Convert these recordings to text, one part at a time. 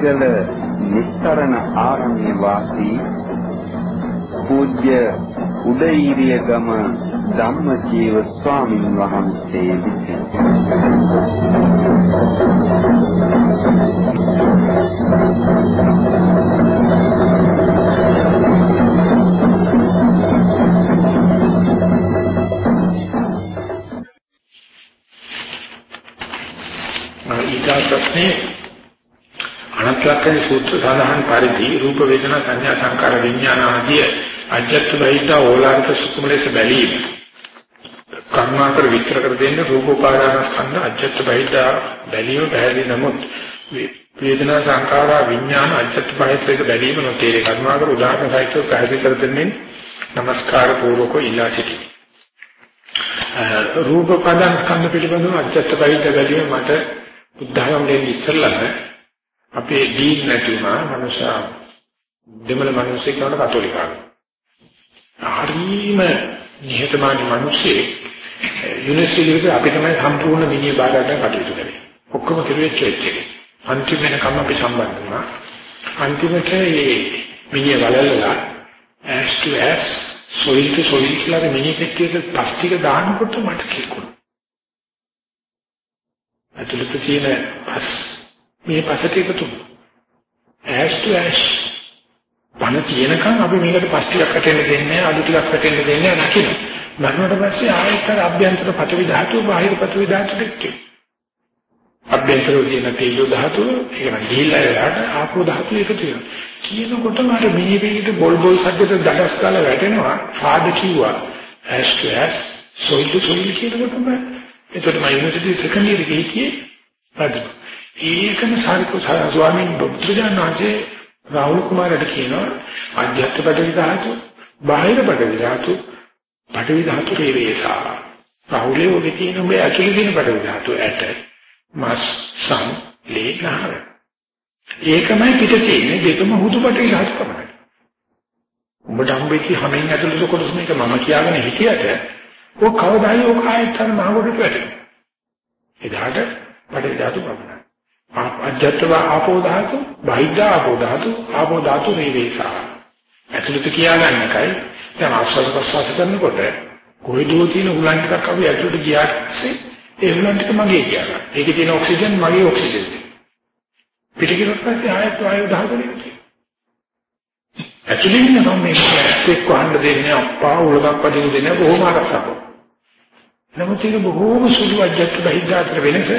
නීතිගල නිස්තරණ ආරණ්‍ය වාසී පූජ්‍ය උදේීරියගම ධම්මජීව ස්වාමින් වහන්සේ විසින්. අනත්ලක්කේ සූත්‍ර සඳහන් පරිදි රූප වේදනා සංඥා සංකාර විඥාන ආදී අජත්ත බහිත ඕලාරික සුකුම ලෙස බැලීම. කර්මාකර විතර කර දෙන්න රූප උපාදාන ස්කන්ධ අජත්ත බහිත බැලීම බැහැලි නමුත් වේදනා සංකාර විඥාන අජත්ත බහිත ලෙස බැලීම නොතේරේ කර්මාකර උදාහරණ සහිතව පැහැදිලි කර දෙන්නේ নমස්කාර පූර්වක ඉල්ලා සිටියි රූප උපාදාන ස්කන්ධ පිළිබඳව අජත්ත බහිත බැලීම මට බුද්ධාගම දෙන්න ඉස්සෙල්ලම අපේ දීන් නැති වුණා මනුෂ්‍ය දෙමළ මිනිස්සු කියන කතෝලිකයන්. හරිම නිහතමානී මිනිස්සු යුනිවර්සිටියේ අපි තමයි සම්පූර්ණ විනය බාරකට කටයුතු කරේ. ඔක්කොම කෙරුවේ චර්ච් එකේ. අන්තිම වෙනකම් අපි සම්බන්ධ වුණා. අන්තිමට මේ විනය වලල්ලා as to as soil to soil කියලා මිනි පෙට්ටියට පස් ටික දානකොට මට කිකුණා. ඇතුළත තියෙන පස් මේ පසට එකතු ඇෂ් ටු ඇෂ් පණ තියෙනකන් අපි මේකට පස් ටිකක් කටෙන්න දෙන්නේ අඩු ටිකක් කටෙන්න දෙන්නේ නැකින මරණයට පස්සේ ආයෙත් අර අභ්‍යන්තර පටවි ධාතුව බාහිර පටවි ධාතුව දෙකක් අභ්‍යන්තරෝ කියන තේජෝ ධාතුව ඒක නම් ගිහිල්ලා එලාට ආපෝ ධාතුව එකතු වෙනවා. කියනකොට මට මේ වේගිට බොල් බොල් සද්දට දඩස් කාලා වැටෙනවා. ආද කිව්වා. Ash to ash soil to soil කියනකොටම එතකොට මම යුනිවර්සිටි සෙකන්ඩ් ඉයර් එකේ හිටියේ රජු. ඒකම සාරිපු ස්වාමීන් වහන්සේ රාහුල් කුමාරට කියනවා අධ්‍යාත්ම පඩවි ධාතු, බාහිර පඩවි ධාතු, පඩවි ධාතු රේවේසා. රාහුලේ ඔගේ තියෙන මේ ඇතුළේ තියෙන පඩවි ධාතු ඇට, මස්, සම්, ලේ, නහර. ඒකමයි පිට තියෙන්නේ දෙකම හුදු පඩවි ධාතු තමයි. උඹට හම්බෙච්ච හැමෙන් ඇතුළේ කොටස මේක මම කියාගෙන හිටියට ඔය කවදායි ඔය කායත් අර මහගොඩට වැටෙනවා. එදාට බඩේ ධාතු පමණයි. අජත්තව ආපෝ ධාතු, බහිද්ධ ආපෝ ධාතු, ආපෝ ධාතු වේවේසා. ඇතුළත කියාගන්න එකයි දැන් ආස්වාද ප්‍රසවාස කරනකොට කොයිදෝ තියෙන උලන් ටිකක් අපි ඇතුළට ගියාට පස්සේ ඒ උලන් ටික මගේ කියලා. ඒකේ තියෙන ඔක්සිජන් මගේ ඔක්සිජන්. පිටිකිරට පස්සේ ආයත් වායු ධාතු නෙවෙයි. ඇතුළේ ඉන්න නම් මේක එක්ක අහන්න දෙන්නේ අප්පා උලගක් වදින දෙන්නේ බොහොම ආරක්ෂාවක්. නමුත් ඒක බොහෝම සුළු අජත්ත බහිද්දාතර වෙනස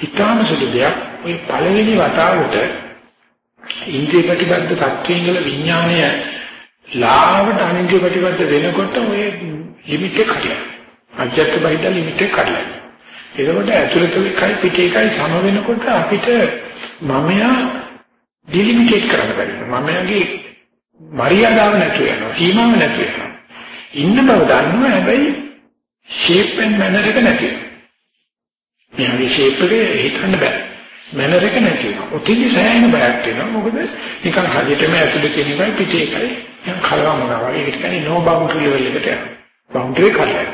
ඉතාම සුළු දෙයක්. ওই පළවෙනි වතාවට ඉන්ද්‍රිය ප්‍රතිබද්ධ තත්ත්වයෙන් විඥානය ලාවට අනින්ද්‍රිය ප්‍රතිබද්ධ වෙනකොට ඔය ලිමිට් එක කඩලා. අජත්ත බහිද්දා ලිමිට් එක කඩලා. එතකොට ඇතුළත එකයි පිට එකයි සම වෙනකොට අපිට මමයා ඩිලිමිටේට් කරන්න බැරි. මමයාගේ මරියාදාව නැතු වෙනවා. සීමාව නැතු වෙනවා. ඉන්න බව දන්නවා හැබැයි shape and manner එක නැති වෙනවා. මෙයාගේ shape එක හිතන්න බෑ. Manner එක නැති වෙනවා. ඔතෙදි සෑහෙන බයක් වෙනවා. මොකද නිකන් හදිටම ඇතුලේ තියෙන එකයි පිටේ එකයි නිකන් කලවම් වුණා වගේ. ඒක කියන්නේ no boundary level එකට යනවා. boundary කල්ලා.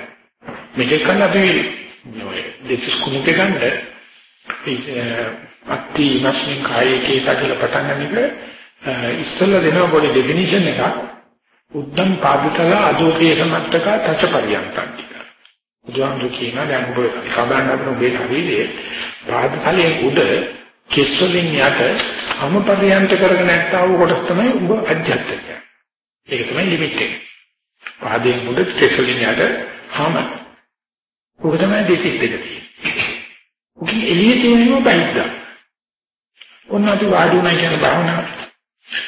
මේක කන්න අපි දෙතිස් කුණුක ගන්න අත්ති නැස්මින් කායේ කේසා කියලා පටන් ගන්න එක ඉස්සෙල්ලා දෙනවා පොඩි ඩෙෆිනිෂන් එකක්. උද්දම් පාදිතල අදෝපේස මත්තක තච පරියන්තක් කියලා. බුදුහාමුදුරු කියනවා දැන් ඔබ කබන්න අපේ ඔබේ ශරීරයේ පාදතලයේ උඩ කෙස් වලින් යට අමපරියන්ත කරගෙන නැත්තා වූ කොටස තමයි ඔබ අධ්‍යත්ත කියන්නේ. ඒක තමයි ලිමිට් එක. පාදයෙන් උඩ කෙස් වලින් යට හැම ඔබ තමයි දෙකක් දෙක තියෙන්නේ. ඔකින් එළියේ තියෙනවා බයිද්දා. ඔන්න අපි වාඩි වුණා කියන භාවනාව.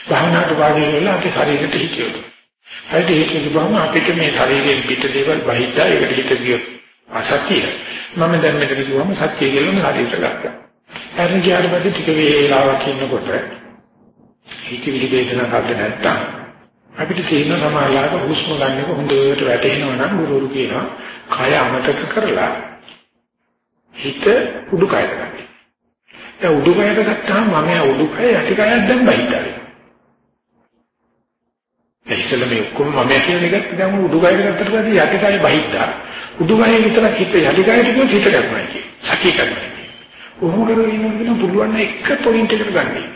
භාවනාවට වාඩි වෙලා අපි ශරීරෙට හිතියොත් හරිද ඒක කිව්වම අපිට මේ ශරීරයෙන් පිට දේවල් බහිද්දා ඒකට හිත ගියොත් අසත්‍ය මම දැන් මෙතන කිව්වම සත්‍ය කියලා හරියට ගත්තා අරන් ගියාට පස්සේ ටික වේලාවක් ඉන්නකොට හිතවිලි වේදනා හද නැත්තම් අපිට තියෙන සමාලාවක හුස්ම ගන්න එක හොඳට වැටෙනවා නම් ගුරුවරු කියනවා කය අමතක කරලා හිත උඩුකයට ගන්න. දැන් උඩුකයට ගත්තාම මම උඩුකය යටිකයක් දැන් බහිටාවේ. ඉතින් මේ ඔක්කොම මම කියන එකත් දැන් උඩුකයට ගත්තට පස්සේ යටිකය බහිටා. උඩුකය විතරක් හිත යටිකයට කිව්වොත් හිත ගන්නවා කියන්නේ. සතිය කරනවා. කොහොම කරගෙන ඉන්නවද පුළුවන් එක පොයින්ට් එකකට ගන්න.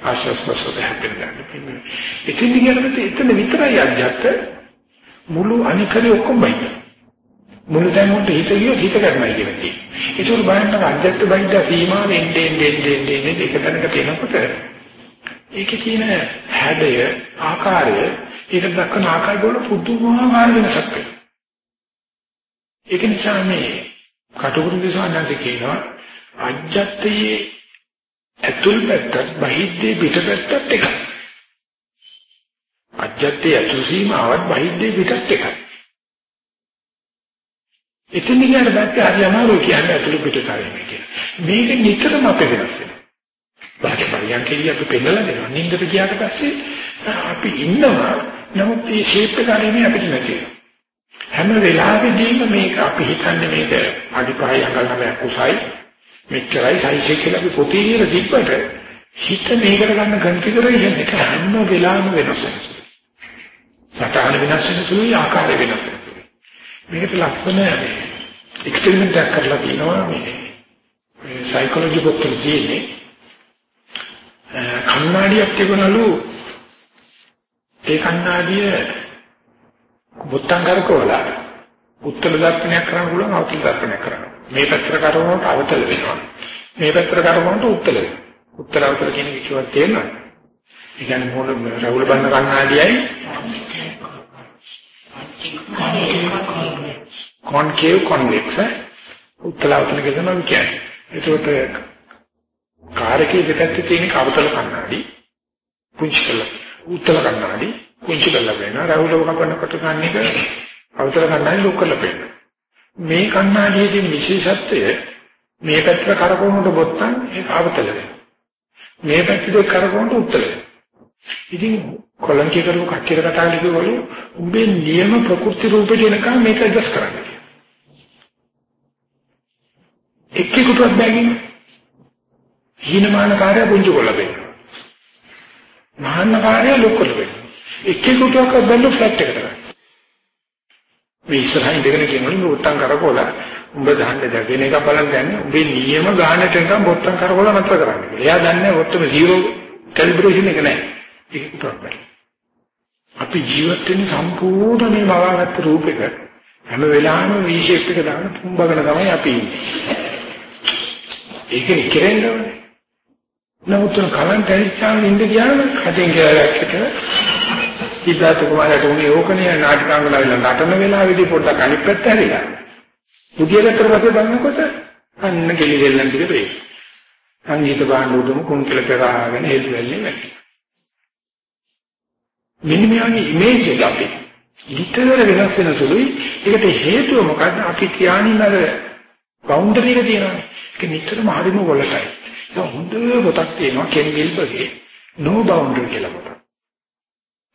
ආශස් ප්‍රසද හැපෙන්න. ඉතින් දිගට එතන විතරයි අධ්‍යාත්ත මුළු අනිකරේ ඔක්කොම බයි. මුළු දැන් උන්ට හිත ගියෝ හිත කරනවා කියන එක. ඒක උඩ බලන්න අධ්‍යාත්ත බයිද සීමාවෙන් එන්නේ එන්නේ එන්නේ එක තැනක තියෙනකොට ඒකේ තියෙන හැඩය ආකාරය ඒක දක්වන ආකාරය වල පුදුමාකාර වෙනසක් වෙනවා. ඒක නිසා මේ කටුකුරු දිසානන්ද කියනවා අජ්ජත්තයේ ඇතුල් පැත්තත් බහිද්දේ පිට පැත්තත් එකයි. අජ්ජත්තේ ඇතුල් සීමාවත් බහිද්දේ පිටත් එකයි. එතන කියන බැත්ත හරි අමාරුයි කියන්නේ ඇතුළු පිට කාරණේ කියලා. මේක නිතරම අපේ වෙනස් වෙනවා. බාහිර පරියන්කේදී අපි පෙන්නලා දෙනවා. නින්දට ගියාට පස්සේ අපි ඉන්නවා. නමුත් මේ ෂේප් එක හරියන්නේ අපිට නැති වෙනවා. හැම වෙලාවෙදීම මේක අපි හිතන්නේ මේක අඩිපහයි අඟල් නමයක් උසයි මෙච්චරයි සයිස් එක කියලා අපි පොතේ කියලා තිබ්බට හිත මේකට ගන්න කන්ෆිගරේෂන් එක හැම වෙලාවෙම වෙනස් වෙනවා. සටහන වෙනස් වෙනසුයි ආකාරය වෙනස් වෙනසුයි. මේකට ලක්ෂණ එක්ස්පෙරිමන්ට් එකක් කරලා තියෙනවා මේ මේ සයිකොලොජි පොතේ තියෙන්නේ කණ්ණාඩියක් තිබුණලු ඒ කණ්ණාඩිය බොත්තම් කරකවලා උත්තර දර්පණයක් කරන්න පුළුවන් අවතල දර්පණයක් කරන්න. මේ පැත්තට කරවනකොට අවතල වෙනවා. මේ පැත්තට කරවනකොට උත්තර වෙනවා. උත්තර අවතල කියන කිව්වත් තේරෙනවද? ඒ කියන්නේ මොන රවුල බන්න කන්නාඩියයි කොන්කේව් කොන්වෙක්ස් උත්තර අවතල කියනවා කියන්නේ. ඒකට කාර්යකේ දෙපැත්තේ තියෙන අවතල කන්නාඩි පුංචි කළා. උත්තර කන්නාඩි පුංචි කළා වෙනවා. රවුල කපනකොට ගන්න එක අවතල කන්නාඩි ලොක් කරලා පෙන්නනවා. මේ කණ්ණාඩියේ විශේෂත්වය මේ පැත්තට කරකවනකොට බොත්තම් ඒක අවතල වෙනවා. මේ පැත්තට කරකවනකොට උත්තර වෙනවා. ඉතින් කොලන්කේ කරපු කච්චර කතා කරනකොට උඹේ නියම ප්‍රකෘති රූපේ දෙනකම් මේක ඇඩ්ජස්ට් කරන්න කියලා. එක්කෙකුටවත් බැගින් හීනමාන කාර්ය පුංචි කොල්ල වෙනවා. මහාන කාර්ය ලොකු කොල්ල වෙනවා. එක්කෙකුටවත් බැලු ෆ්ලැට් එකට ගන්න. මේ ඉස්සරහින් ඉඳගෙන කියනවලු මේ උත්තම් කරකෝල උඹ දාන්න දෙගෙන එක බලන් දැන්න උඹේ නියම ගානට නිකන් බොත්තම් කරකෝල නතර කරන්න කියලා. එයා දන්නේ ඔත්තම 0 කැලිබ්‍රේෂන් එක නැහැ. ඒක ප්‍රොබ්ලම්. අපි ජීවත් වෙන සම්පූර්ණ මේ මවාගත්ත රූපයක හැම වෙලාවෙම V shape එක දාන පුම්බගෙන තමයි අපි ඉන්නේ. ඒක කෙරෙන්න ඕනේ. නමුත් කලන් තැරිච්චාම ඉඳ ගියාම කඩෙන් කියලා දැක්කට සිද්ධාර්ථ කුමාරයාට උනේ ඕකනේ නාටකාංගලාවිලා නටන වෙලාවේදී පොඩ්ඩක් අනිත් පැත්ත හැරිලා. බුදියකට පස්සේ බලනකොට අන්න කෙලි දෙල්ලන් ටික වේ. සංගීත භාණ්ඩ උඩම කුංකල පෙරාගෙන හේතු වෙන්නේ නැහැ. මෙන්න මේ ඉමේජ් එක අපි විතර වෙනස් වෙන සුළුයි. ඒකට හේතුව මොකද්ද? අපි කියන්නේ අර බවුන්ඩරි එක තියෙනවානේ. ඒක නිතරම හරිම වලටයි. ඒක හොඳ පොතක් තියෙනවා කෙන් විල්බගේ no boundary කියලා පොතක්.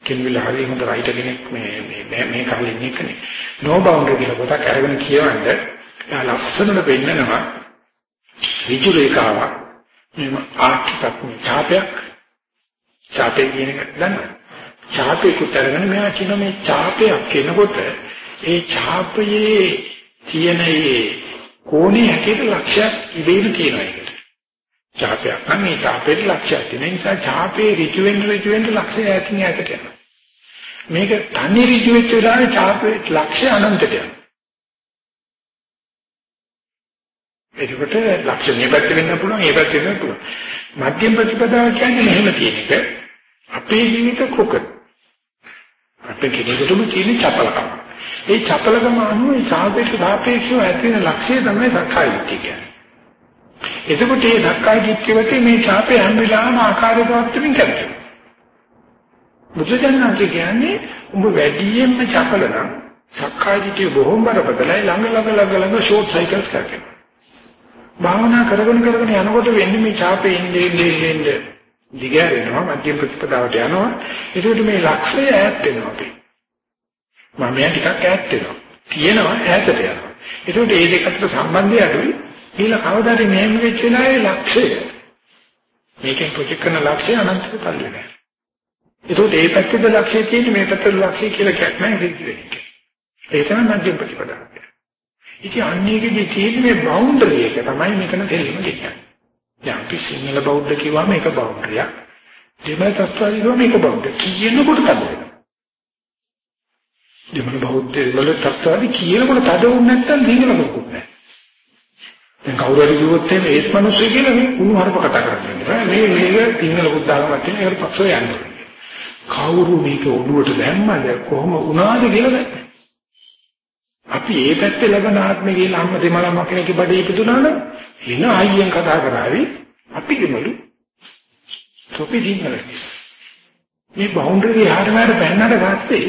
කෙනෙකුල හරිය හොඳ රයිටර් කෙනෙක් මේ මේ මේ කාලේ ඉන්නේ කෙනෙක්. no boundary කියලා පොතක් අරගෙන කියවන්න එයා ලස්සනට පෙන්නනවා ඍජු රේඛාවක්. මේ ආර්කිටෙක්ට් මේ ඡාපයක් ඡාපේ කියන එක දන්නවා. ඡාපේ කුතරගෙන මෙයා කියන මේ ඡාපයක් කෙනකොට ඒ ඡාපයේ තියෙන ඒ කෝණේ හැටියට ලක්ෂයක් ඉබේම තියෙනවා ඒකට. ඡාපයක් නම් මේ ඡාපේට ලක්ෂයක් තියෙන නිසා ඡාපේ ඍජු වෙන්න ඍජු වෙන්න ලක්ෂය ඈතින් ඈතට යනවා. මේක තනි ඍජු වෙච්ච වෙලාවේ ඡාපේ ලක්ෂය අනන්තයට යනවා. ඒකට ලක්ෂ මේ පැත්තේ වෙන්න පුළුවන්, මේ පැත්තේ වෙන්න පුළුවන්. මධ්‍යම ප්‍රතිපදාව කියන්නේ මෙහෙම තියෙන එක. අපේ ජීවිත කුක. අපේ කෙනෙකුටම තියෙන චපලකම. ඒ චපලකම අනුව ඒ ඡාපේට සාපේක්ෂව ඇති වෙන ලක්ෂය තමයි සක්කාය දිට්ඨිය කියන්නේ. එතකොට මේ සක්කාය දිට්ඨියට මේ ඡාපේ හැම වෙලාවම ආකාරයකට කරන්නේ. බුදුජානනාංශ කියන්නේ උඹ වැඩියෙන්ම චපල නම් සක්කාය දිට්ඨිය බොහොම බරපතලයි ළඟ ළඟ ළඟ ළඟ ෂෝට් සයිකල්ස් කරනවා. භාවනා කරගෙන කරගෙන යනකොට වෙන්නේ මේ ඡාපේ ඉන්නේ ඉන්නේ ඉන්නේ දිගහැරෙනවා මධ්‍යම ප්‍රතිපදාවට යනවා. ඒකට මේ ලක්ෂය ඈත් වෙනවා අපි. මම මෙයා ටිකක් ඈත් වෙනවා. තියෙනවා ඈතට යනවා. ඒකට මේ දෙක අතර සම්බන්ධය අඩුයි. ඊළ කවදාද මෙහෙම වෙච්ච වෙලාවේ ලක්ෂය මේකෙන් ප්‍රොජෙක්ට් කරන ලක්ෂය අනන්තව පල්ලි නෑ ඒකට ඒ පැත්තේ ලක්ෂය තියෙන්නේ මේ පැත්තේ ලක්ෂය කියලා එකක් නෑ ඒක ඒ තමයි මධ්‍යම ප්‍රතිපදාව ඉතින් අන්නේකදී තියෙන මේ බවුන්ඩරි එක තමයි මෙතන තේරුම දෙන්නේ දැන් අපි සිංහල බෞද්ධ කිව්වම ඒක බෞද්ධයක්. දෙමළ තත්ත්වය කිව්වම ඒක බෞද්ධ. කියනකොට තද වෙනවා. දෙමළ බෞද්ධ දෙමළ තත්ත්වය කියනකොට තද වුනේ නැත්නම් දීගල මොකුත් නැහැ. දැන් කවුරු හරි කිව්වොත් එහෙම ඒත් මිනිස්සු කියලා මේ කුණු හරප කතා කරන්නේ. මේ මේක සිංහල බුද්ධාගමක් තියෙන ඒකට පක්ෂව යන්නේ. කවුරු මේක ඔළුවට දැම්මද කොහොම වුණාද කියලා දැක්කේ. අපි ඒ පැත්තේ ලබන ආත්මේ කියලා අම්ම දෙමළම කෙනෙක්ගේ බඩේ ඉපදුනා නම් එන අයියෙන් කතා කරાવી අපි දෙමළු තොපි දිනවලදී මේ බවුන්ඩරි හරමාර පෙන්නට පස්සේ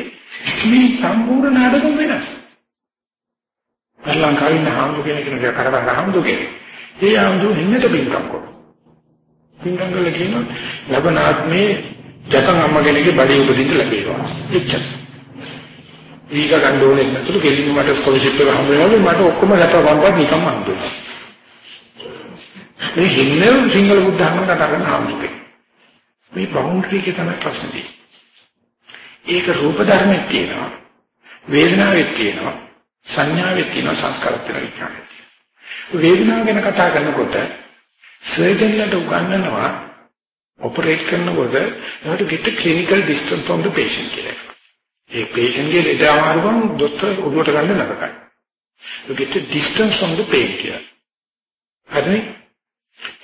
මේ සම්පූර්ණ නාටකම් වෙනස්. ලංකාවේ ඉන්න හාමුදුර කෙනෙක් කෙනෙක් කරවන හාමුදුර කෙනෙක්. ඒ හාමුදුර හින්නට බින්කම් කරනවා. බින්කම් කරලා කියනවා ලබන ආත්මේ ජසන් අම්ම කෙනෙක්ගේ බඩේ උපදින්න ලැබේවා. එච්චරයි. වීසා ගන්න ඕනේ නැතුළු ගෙලින් මට ස්කෝලර්ෂිප් එක හම්බ වෙනවලු මට ඔක්කොම රට වම්පත් නිකම්ම හම්බුනා. මේ හින්නේ සිංහල බුද්ධ ධර්ම කතා කරන හම්බුනේ. මේ බවුන්ඩරි එක තමයි ප්‍රශ්නේ. ඒක රූප ධර්මයක් තියෙනවා. වේදනාවක් තියෙනවා. සංඥාවක් තියෙනවා සංස්කාරයක් තියෙනවා. වේදනාව ගැන කතා කරනකොට සර්ජන්ලට උගන්වනවා ඔපරේට් කරනකොට you have to get a clinical distance from the patient කියලා. ඒ patient ගේ ලෙඩ අමාරුකම් දොස්තර ඔළුවට ගන්න නරකයි. You get a distance from the pain කියලා. හරි?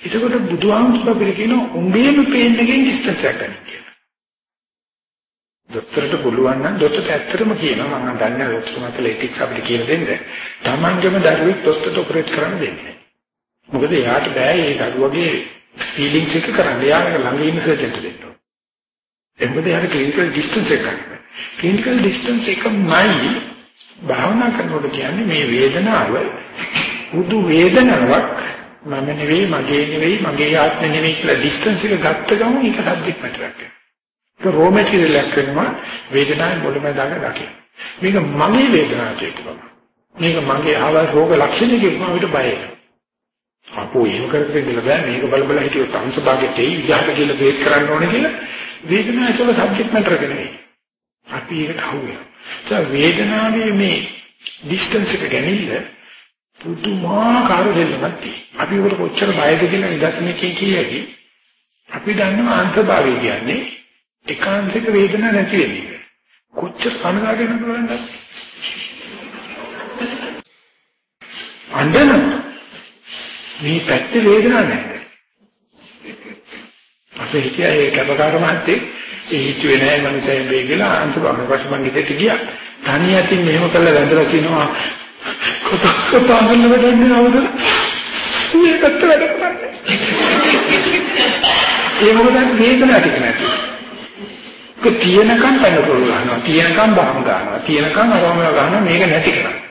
එතකොට බුදුහාමුදුරුවෝ අපිට කියන උඹේම pain එකෙන් distance එක ගන්න කියලා. දොස්තරට පුළුවන් නම් දොස්තරට ඇත්තටම කියනවා මම දන්නේ දොස්තර මට ලේටික්ස් අපිට කියලා දෙන්න. Tamanගේම දරුවෙක් දොස්තරට ඔපරේට් කරන්න දෙන්නේ. මොකද එයාට බෑ ඒ දරුවගේ ෆීලිංස් එක කරන්න. එයාට ළඟ ඉන්න සර්ජන්ට දෙන්න. එතකොට එයාට ක්ලිනිකල් ඩිස්ටන්ස් එක ගන්න. ක්ලිනිකල් ඩිස්ටන්ස් එකමයි භාවනා කරනකොට කියන්නේ මේ වේදනාව උදු වේදනාවක් මම නෙවෙයි මගේ නෙවෙයි මගේ ආත්ම නෙවෙයි කියලා ඩිස්ටන්ස් එක ගත්ත ගමන් ඒක සබ්ජෙක්ට් මැටරයක් වෙනවා. ඒක රෝ මැටීරියල් එකක් වෙනවා වේදනාවේ මුලමඳාක දකින්න. මේක මගේ වේදනාවක් කියනවා. මේක මගේ ආවල් රෝග ලක්ෂණ කියනවා අපිට බය වෙනවා. අපෝ එහෙම කරගෙන ඉඳලා බෑ මේක බල බල හිටියොත් අංශභාගයට එයි විජාත කියලා බේත් කරන්න ඕනේ කියලා වේදනාව ඒක සබ්ජෙක්ට් මැටර් එක නෙවෙයි. අපි ඒකට අහු වෙනවා. ඒ වේදනාවේ මේ ඩිස්ටන්ස් එක ගැනීම පුදුමාකාර දෙයක් තියෙනවා. අපි උකට කොච්චර බයද කියලා නිදර්ශනකින් කියයි. අපි දන්නවා අන්තභාවය කියන්නේ ඒකාන්තික වේදනාවක් නැති වෙන්නේ. කොච්චර කනගාටු වෙනවද? අඬන මේ පැත්තේ වේදනාවක් නැහැ. අපේ හිතේ ඒ කපකාර මහත්තයෙක් ඒ හිතුවේ නෑ මනුස්සයෙක් වෙයි කියලා අන්තිම පස්සේ ගෙදරට ගියා. තනියෙන් මෙහෙම කළා වැඳලා කියනවා කොතක් කොතාගෙන වැඩන්නේ අවද? මේකට වැඩ කරන්නේ. ඒ මොකද වේදනාවක් ටික නැති. ඒක තියෙනකම් පැනකොළු ගන්නවා. තියෙනකම් බහම ගන්නවා. තියෙනකම් අරම ගන්නවා මේක නැති කරන්නේ.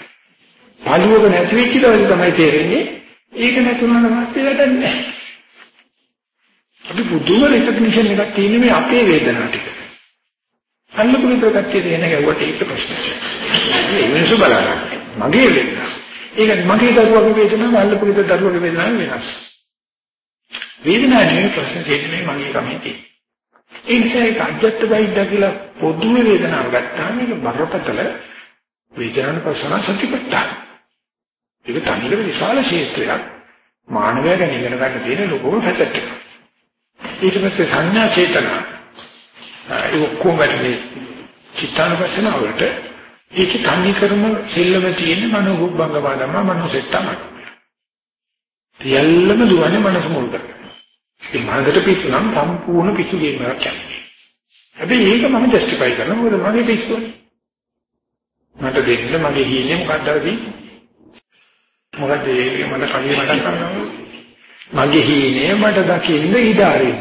පළුවක නැති වෙච්ච දවසේ තමයි තේරෙන්නේ ඒක නැතුණාම මත්තේ වැඩක් නැහැ. අපි පුදුම රෙකග්නිෂන් එකක් තියෙන මේ අපේ වේදනාව ටික. අල්ලපු විතර කච්චේ දෙන ගැව්වට ඒක ප්‍රශ්නයක්. මේ මිනිස්සු බලන්න. මගේ වේදනාව. ඒක මගේ දරුවගේ වේදනාව අල්ලපු විතර දරුවගේ වේදනාව වෙනස්. වේදනාව නෙවෙයි ප්‍රශ්න තියෙන්නේ මගේ කමේ තියෙන්නේ. ඒ නිසා ඒක අජත්ත බයිද්ද කියලා පොදු වේදනාව ගත්තාම මේක බරපතල වේදනාන ප්‍රශ්න සතිපට්ඨාන. ඒක තනිකර විශාල ක්ෂේත්‍රයක්. මානවයා ගැන ඉගෙන ගන්න තියෙන ලොකුම ෆැසට් එකක්. ඊට පස්සේ සංඥා චේතනා ඒ ඔක්කොම වැඩි චිත්තානුපස්සන වලට ඒක තනි කරම සෙල්ලම තියෙන මනෝභංග වාදම මනෝසෙත් තමයි. තියල්ලම දුවන්නේ මනස මුල් කරගෙන. ඒ මනසට පිටු නම් සම්පූර්ණ පිටු ගේමක් කියන්නේ. හැබැයි ඒක මම ජස්ටිෆයි කරනවා මොකද මගේ පිටුවනේ. මට දෙන්න මගේ හීනේ මොකක්ද අරදී? මොකද ඒක මට කලිය මතක් කරනවා. මගේ හීනේ මට දකින්න ඉඩ ආරින්න.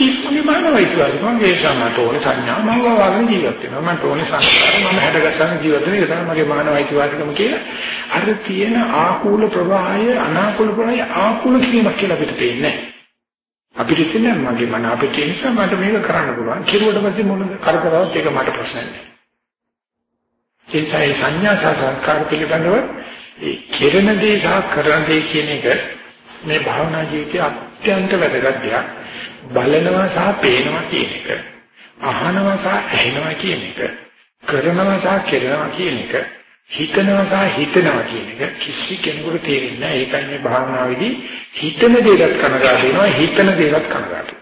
ඉතින් මානවයිතුවාද මගේ සමට ඕනේ සංඥා. මම වගේ ජීවත් වෙනවා. මට ඕනේ සංස්කාර. මම හැඩගස්සන ජීවත් වෙන එක තමයි මගේ මානවයිතුවාදකම කියලා. අර තියෙන ආකූල ප්‍රවාහය අනාකූල ප්‍රවාහය ආකූල කිරීමක් කියලා අපිට පේන්නේ අපිට තියෙන මගේ මන අපිට තියෙන නිසා මට මේක කරන්න පුළුවන්. කිරුවට පස්සේ මොනද කරකරවත් ඒක මට ප්‍රශ්න නැහැ ඒ සංඥා සහ සංස්කාර පිළිබඳව ඒ කෙරෙන දේ සහ කරන දේ කියන එක මේ භාවනා ජීවිතයේ අත්‍යන්ත වැදගත් දෙයක්. බලනවා සහ පේනවා කියන එක. අහනවා සහ ඇහෙනවා කියන එක. කරනවා සහ කෙරෙනවා කියන එක. හිතනවා සහ හිතනවා කියන එක කිසි කෙනෙකුට තේරෙන්නේ නැහැ. ඒකයි මේ භාවනාවේදී හිතන දේවත් කනගාටු වෙනවා, හිතන දේවත් කනගාටු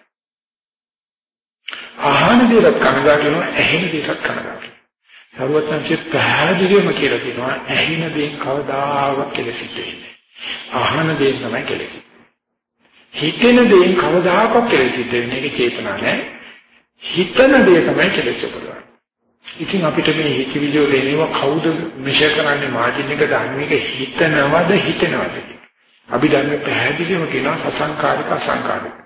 අහන දේවත් කනගාටු වෙනවා, ඇහෙන දේවත් කනගාටු සර්වඥාන්සේ පැහැදිලිවම කියලා තියෙනවා ඇහින දේන් කවදාවත් කෙලෙසිට වෙන්නේ. අහන දේන් තමයි කෙලෙසි. හිතෙන දේන් කවදාකවත් කෙලෙසිට වෙන්නේ ඒක චේතනා නෑ. හිතන දේ තමයි කෙලෙස් උපදවන්නේ. ඉතින් අපිට මේ හිතවිලිය දෙනව කවුද මිෂ කරන්නේ මාජින් එක දන්නේ එක හිතනවද හිතනවද? අපි දන්නේ පැහැදිලිවම කියනවා සසංකාරික අසංකාරික.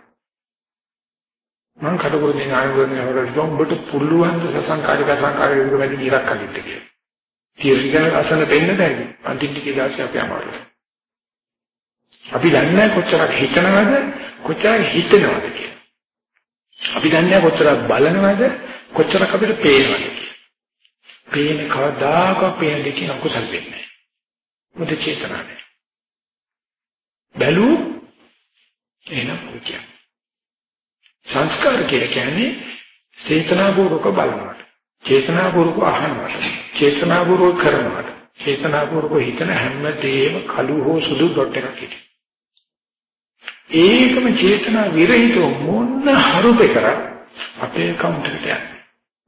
මම කටකරු දෙන ආයුර්වේදයේ හොරට උඹට පුළුවන් ද සසංකාරික සංකාරික විතර වැඩි ඉරක් අදින්න කියලා. තීර්ථික අසන දෙන්න බැරි. අන්තිම ටිකේ දාසේ අපි අමාරුයි. අපි දන්නේ කොච්චරක් හිතනවද කොච්චරක් හිතනවද කියලා. අපි දන්නේ කොච්චරක් බලනවද කොච්චරක් අපිට පේනවද කියලා. පේන කවදාකවත් පේන දෙකේ අකුසල් වෙන්නේ නැහැ. මුද චේතනාවේ. බැලු එනම් කුචා සංස්කාර කියලා කියන්නේ චේතනාපූර්වක බලනවාට. චේතනාපූර්වක අහනවාට. චේතනාපූර්වක කරනවාට. චේතනාපූර්වක හිතන හැම දෙයක්ම කළු හෝ සුදු ඩොට් එකක් හිටියි. ඒකම චේතනා විරහිතව මොන හරුපේ කරා අපේ කවුන්ටර් එකට යන්නේ.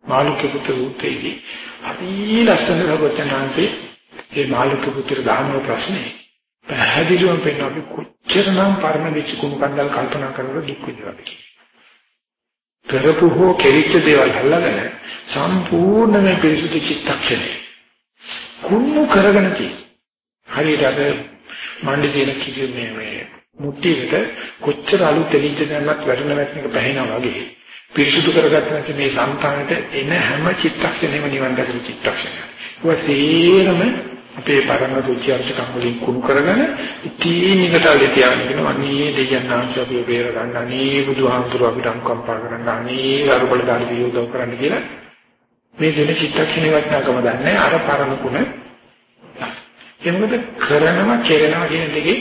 මාළුක්‍ය පුත්‍ර උත්තේදී අපි ලස්සන රබතනාන්සේ ඒ මාළුක්‍ය පුත්‍ර දානව ප්‍රශ්නේ පැහැදිලිවම පෙන්න අපි කොච්චරනම් පරණ වෙච්ච කුණු කන්දල් කල්පනා කරනකොට දුක් විඳවද කියලා. කරපු හෝ කෙරිච්ච දේවල් අල්ලගෙන සම්පූර්ණ මේ පිරිසුදු චිත්තක්ෂණය කුණු කරගෙන තියෙනවා. හරියට අර මණ්ඩි තියෙන කිසි මේ මේ මුට්ටියකට කොච්චර අලුත් දෙලිච්ච දැනවත් වැටෙන වැටෙනක පැහැිනා වගේ පිරිසුදු කරගත්ත නැත්නම් මේ సంతානෙට එන හැම චිත්තක්ෂණයම නිවන් දැකපු චිත්තක්ෂණය. ඒක සේරම අපේ පරම රුචි අරුචිකම් වලින් කුණු කරගෙන ඉතින් නිකටල්ලේ තියාගෙන ඉන්නවා අනේ දෙයයන් ආංශ අපි බේර ගන්න අනේ බුදුහාමුදුරුවෝ අපිට අනුකම්පා කරන්න අනේ අරුබල දාන වියෝධව කරන්න කියලා මේ දෙන චිත්තක්ෂණේ වටනකම දන්නේ අර පරම කුණ ඒ මොකද කරනවා කෙරෙනවා කියන දෙකේ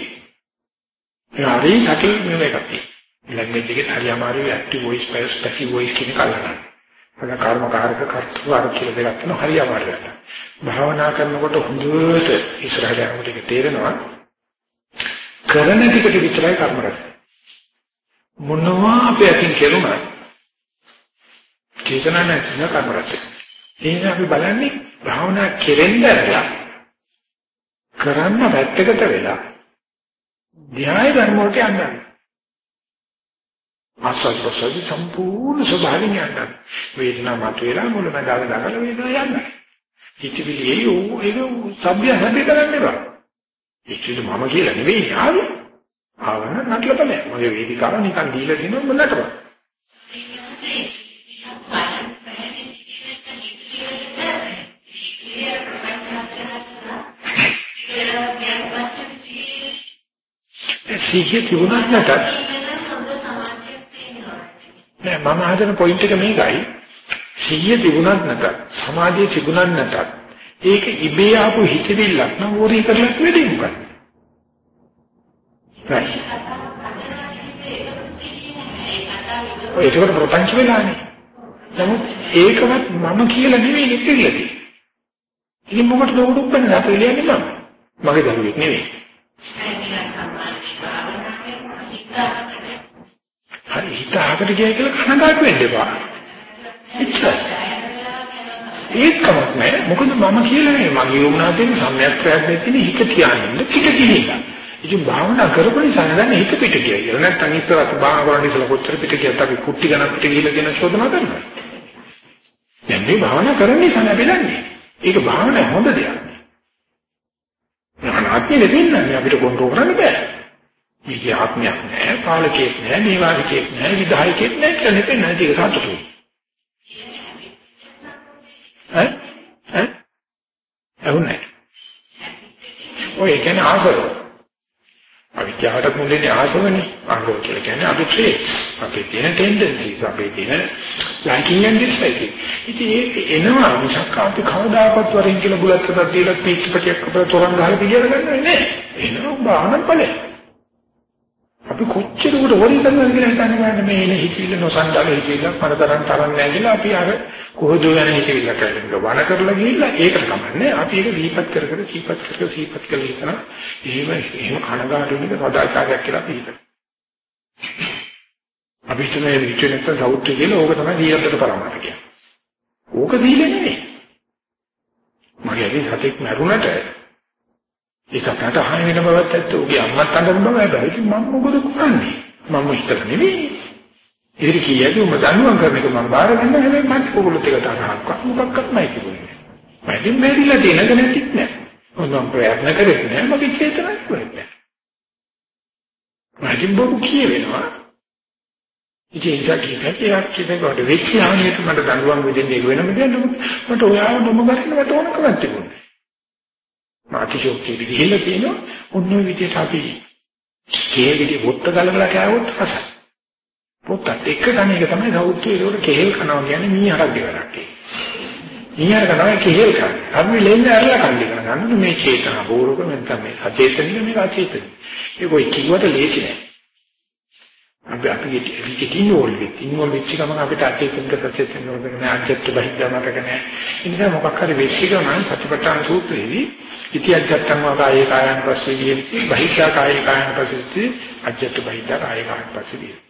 හරි සැකේ මේක එකක් තියෙනවා. ලැග්මේජ් එකේ හරි අමාරුයි ඇක්ටිව් වොයිස් පැසිව් වොයිස් කියන කල්ලාන අද කර්මකාරක කර්තෘකාර කියලා දෙකක් තියෙනවා. හරි අමාරුයි. භාවනා කරනකොට හොඳට ඉස්සරහට යනකොට ඒක තේරෙනවා. කරන ටිකට විතරයි කර්ම රැස්. මොනවා අපි අතින් කෙරුණා චේතනා නැතිව කර්ම රැස් එහෙනම් අපි බලන්නේ භාවනා කෙරෙන්න ඇරලා කරන්න පැත්තකට වෙලා ධ්‍යාය ධර්ම වලට යන්න ආස්වාද ප්‍රසාරි සම්පූර්ණ ස්වභාවයෙන් යන්න වේදනාව මතුවලා මුලමදාල දාගල වේදනාව යන්න හිතවිලි ඒ ඒක සભ્ય හැදේ කරන්න එපා. ඒකද මම කියලා නෙවෙයි ආවේ. ආවන නටලපලේ. මගේ වේදිකාව නිකන් දීලා දිනුම් නටපන්. සිහිය තිබුණත් නැතත් නෑ මම හදන පොයින්ට් එක මේකයි සිහිය තිබුණත් නැතත් සමාධිය තිබුණත් නැතත් ඒක ඉබේ ආපු හිතවිල්ලක් නම් ඕරි කරලත් වෙන්නේ මොකක්ද? right. ඔය ඒකට ප්‍රපංච වෙලානේ. නමුත් ඒකවත් මම කියලා නෙවෙයි නිකෙල්ලදී. ඉතින් මොකටද උඩ උපන්නේ අපේ ලියන්නේ මම. මගේ දරුවෙක් නෙවෙයි. හරි හිත අහකට ගියයි කියලා කනගාටු වෙන්න එපා. එච්චරයි. ඒකමත් නෑ මොකද මම කියලා නේ මගේ වුණා තියෙන සම්‍යක් ප්‍රයත්නයේ තියෙන හිත තියාගන්න පිට ගිහිල්ලා. ඉතින් භාවනා කරපු නිසා නේද හිත පිට ගියා කියලා. නැත්නම් ඉස්සරහට භාවනා කරන ඉස්සලා කොච්චර පිට ගියත් අපි කුට්ටි ගණන් පිට ගිහිල්ලා කියන චෝදනා කරනවා. දැන් මේ භාවනා කරන්නේ නිසා නැබෙන්නේ. ඒක භාවනා හොඳ දෙයක්. අනාත්මෙ දෙන්නේ අපිට කොන්ට්‍රෝල් කරන්න බෑ. මේක ආත්මයක් නෑ, පාලකයෙක් නෑ, නිවාසිකයෙක් නෑ, විධායකයෙක් නෑ කියලා නෙපෙන්නේ නැති එක සතුටුයි. ඈ? ඈ? එවුනේ. ඔය කියන්නේ ආසව. අවිද්‍යාවට මුලින් ආසවනේ. ආසව කියලා කියන්නේ අපි traits. අපේ තියෙන tendencies, අපේ තියෙන liking and disliking. ඉතින් ඒක එනවා මිසක් අපි කවදාකවත් වරින් කියලා බුලත් සතක් දීලා පීච්චපටියක් අපේ තොරන් ගහලා පිළියර ගන්නව නෑ. එනවා බාහන ඵලයක්. අපි කොච්චර උඩ වරි කරනවද කියලා හිතන්නේ බලන්න මේ එන හිතවිල්ල නොසන්ඩාල හිතවිල්ල පරතරන් තරන් නැහැ කියලා අපි අර කොහොද යන හිතවිල්ල කරගෙන. වණ කරලා ගිහිල්ලා ඒකට කමන්නේ අපි ඒක දීපත් කර කර සීපත් කර කර සීපත් කරලා හිතන එහෙම එහෙම කනගාටු වෙන සදාචාරයක් කියලා අපි හිතනවා. අපි හිතන්නේ විචිනෙත් සෞත්‍ය කියලා ඕක තමයි දීර්ඝතර පරමාර්ථ කියන්නේ. ඕක දීලා නෙමෙයි. මගේ සතෙක් මරුණට ඒ සතට හානි වෙන බවත් ඇත්ත. උගේ අම්මත් අඬන බව හැබැයි මම මොකද කරන්නේ? මම හිතලා නෙවෙයි. ඒක කියයි උඹ දඬුවම් කරන එක මම බාර ගන්න හැබැයි මට ඔයගොල්ලෝ ටික තරහක් මොකක්වත් නැහැ කිව්වේ. මම මෙරිලා තියෙනක නැතිත් නෑ. මම ප්‍රයත්න කරේ නෑ මගේ චේතනාවක් වෙන්නේ. මම බොරු කියවෙනවා. ඉතින් ඒක කියනවා කියනකොට විඥාණයට මට දඬුවම් දෙන්න වෙනම දෙන්න මට ඔයාව නොම ගන්න මට ඕන කරන් තිබුණා. මාතිශෝක්තිය විදිහට තියෙනවා ඔන්න ඔය විදිහට අපි කේවිලි වොට්ට ගලවලා කෑවොත් රසයි. පොත්තත් එක කණ එක තමයි සෞත්‍ය ඒකට කෙහෙල් කනවා කියන්නේ මීහරක් දෙවලක්. මීහර කනවා කෙහෙල් කන. අපි ලෙන්නේ අරලා කන්නේ කරගන්න මේ චේතනා බෝරක නැත්නම් මේ සචේතනික මේක අචේතනික. ඒක ඔය කිව්වට ලේසි නෑ. අපි අපි ඉතින් ඕල්ලි ඉතින් ඕල්ලි චිකම අපිට අචේතනික සචේතනික වගේ නෑ අජත්ත බහිද්දා මතක නෑ. ඒ නිසා මොකක් හරි වෙච්ච ගමන් සතිපට්ඨාන සූත්‍රයේදී ඉතියක් ගත්තම කායේ කායන පස්සේ විහෙති බහිද්දා කායේ කායන පස්සේ අජත්ත බහිද්දා කායේ කායන පස්සේ විහෙති.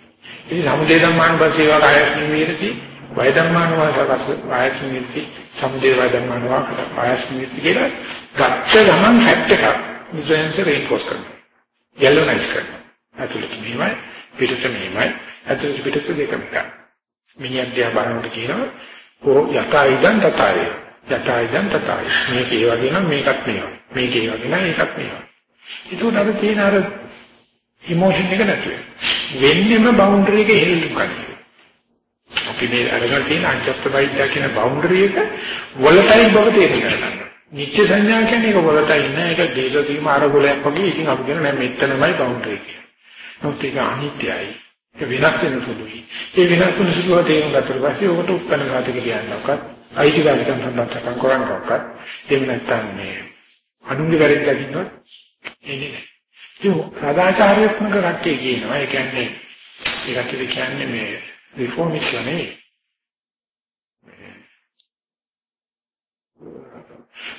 ඉතින් සමුදේ ධම්මාන පස්සේ වා කායස්මින් විහෙති වය ධම්මාන වාසකස් කායස්මින් විහෙති සමුදේ වය ධම්මාන වා කායස්මින් විහෙති කියලා ගත්ත ගමන් හැට් එකක් මුසෙන්ස රේන්ෆෝස් කරනවා. යැලෝනයිස් කරනවා. අතුලට මෙහෙමයි පිටත මෙහෙමයි ඇතුළත පිටත දෙකම එකයි. මිනිහක් දිහා බලනකොට කියනවා ඕ යකා ඉදන් තතය. යකා ඉදන් තතය. මේක ඒ වගේ නම් මේකත් මේවා. මේක ඒ වගේ නම් ඒකත් මේවා. ඒකෝට අර තියෙන අර ඉමෝෂන් එක නැතු වෙන්නේම බවුන්ඩරි එක හෙල්ලු කරන්නේ. අපි මේ අරගෙන තියෙන අජස්ත වෛද්‍ය කියන බවුන්ඩරි එක වොලටයිල් බව තේරුම් ගන්න. නිත්‍ය සංඥා කියන්නේ ඒක වොලටයිල් නෑ. ඒක දේශ සීම අරගලයක් වගේ. ඉතින් අපි කියන නෑ මෙතනමයි බවුන්ඩරි කියන්නේ. නමුත් ඒක අනිත්‍යයි. ඒක වෙනස් වෙන සුළුයි. ඒ වෙනස් වෙන සුළුව තේරුම් ගත්තට පස්සේ ඔකට උත්පන්න ඝාතක කියනකොත් අයිතිකාරකම් සම්බන්ධකම් කරනකොත් එහෙම නැත්නම් මේ අනුන්ගේ වැරද්ද දකින්නොත් එන්නේ නැහැ. ඒ සදාචාරාත්මක රටේ කියනවා. ඒ කියන්නේ ඒකට කියන්නේ මේ රිෆෝමිස්ලා නෙවෙයි.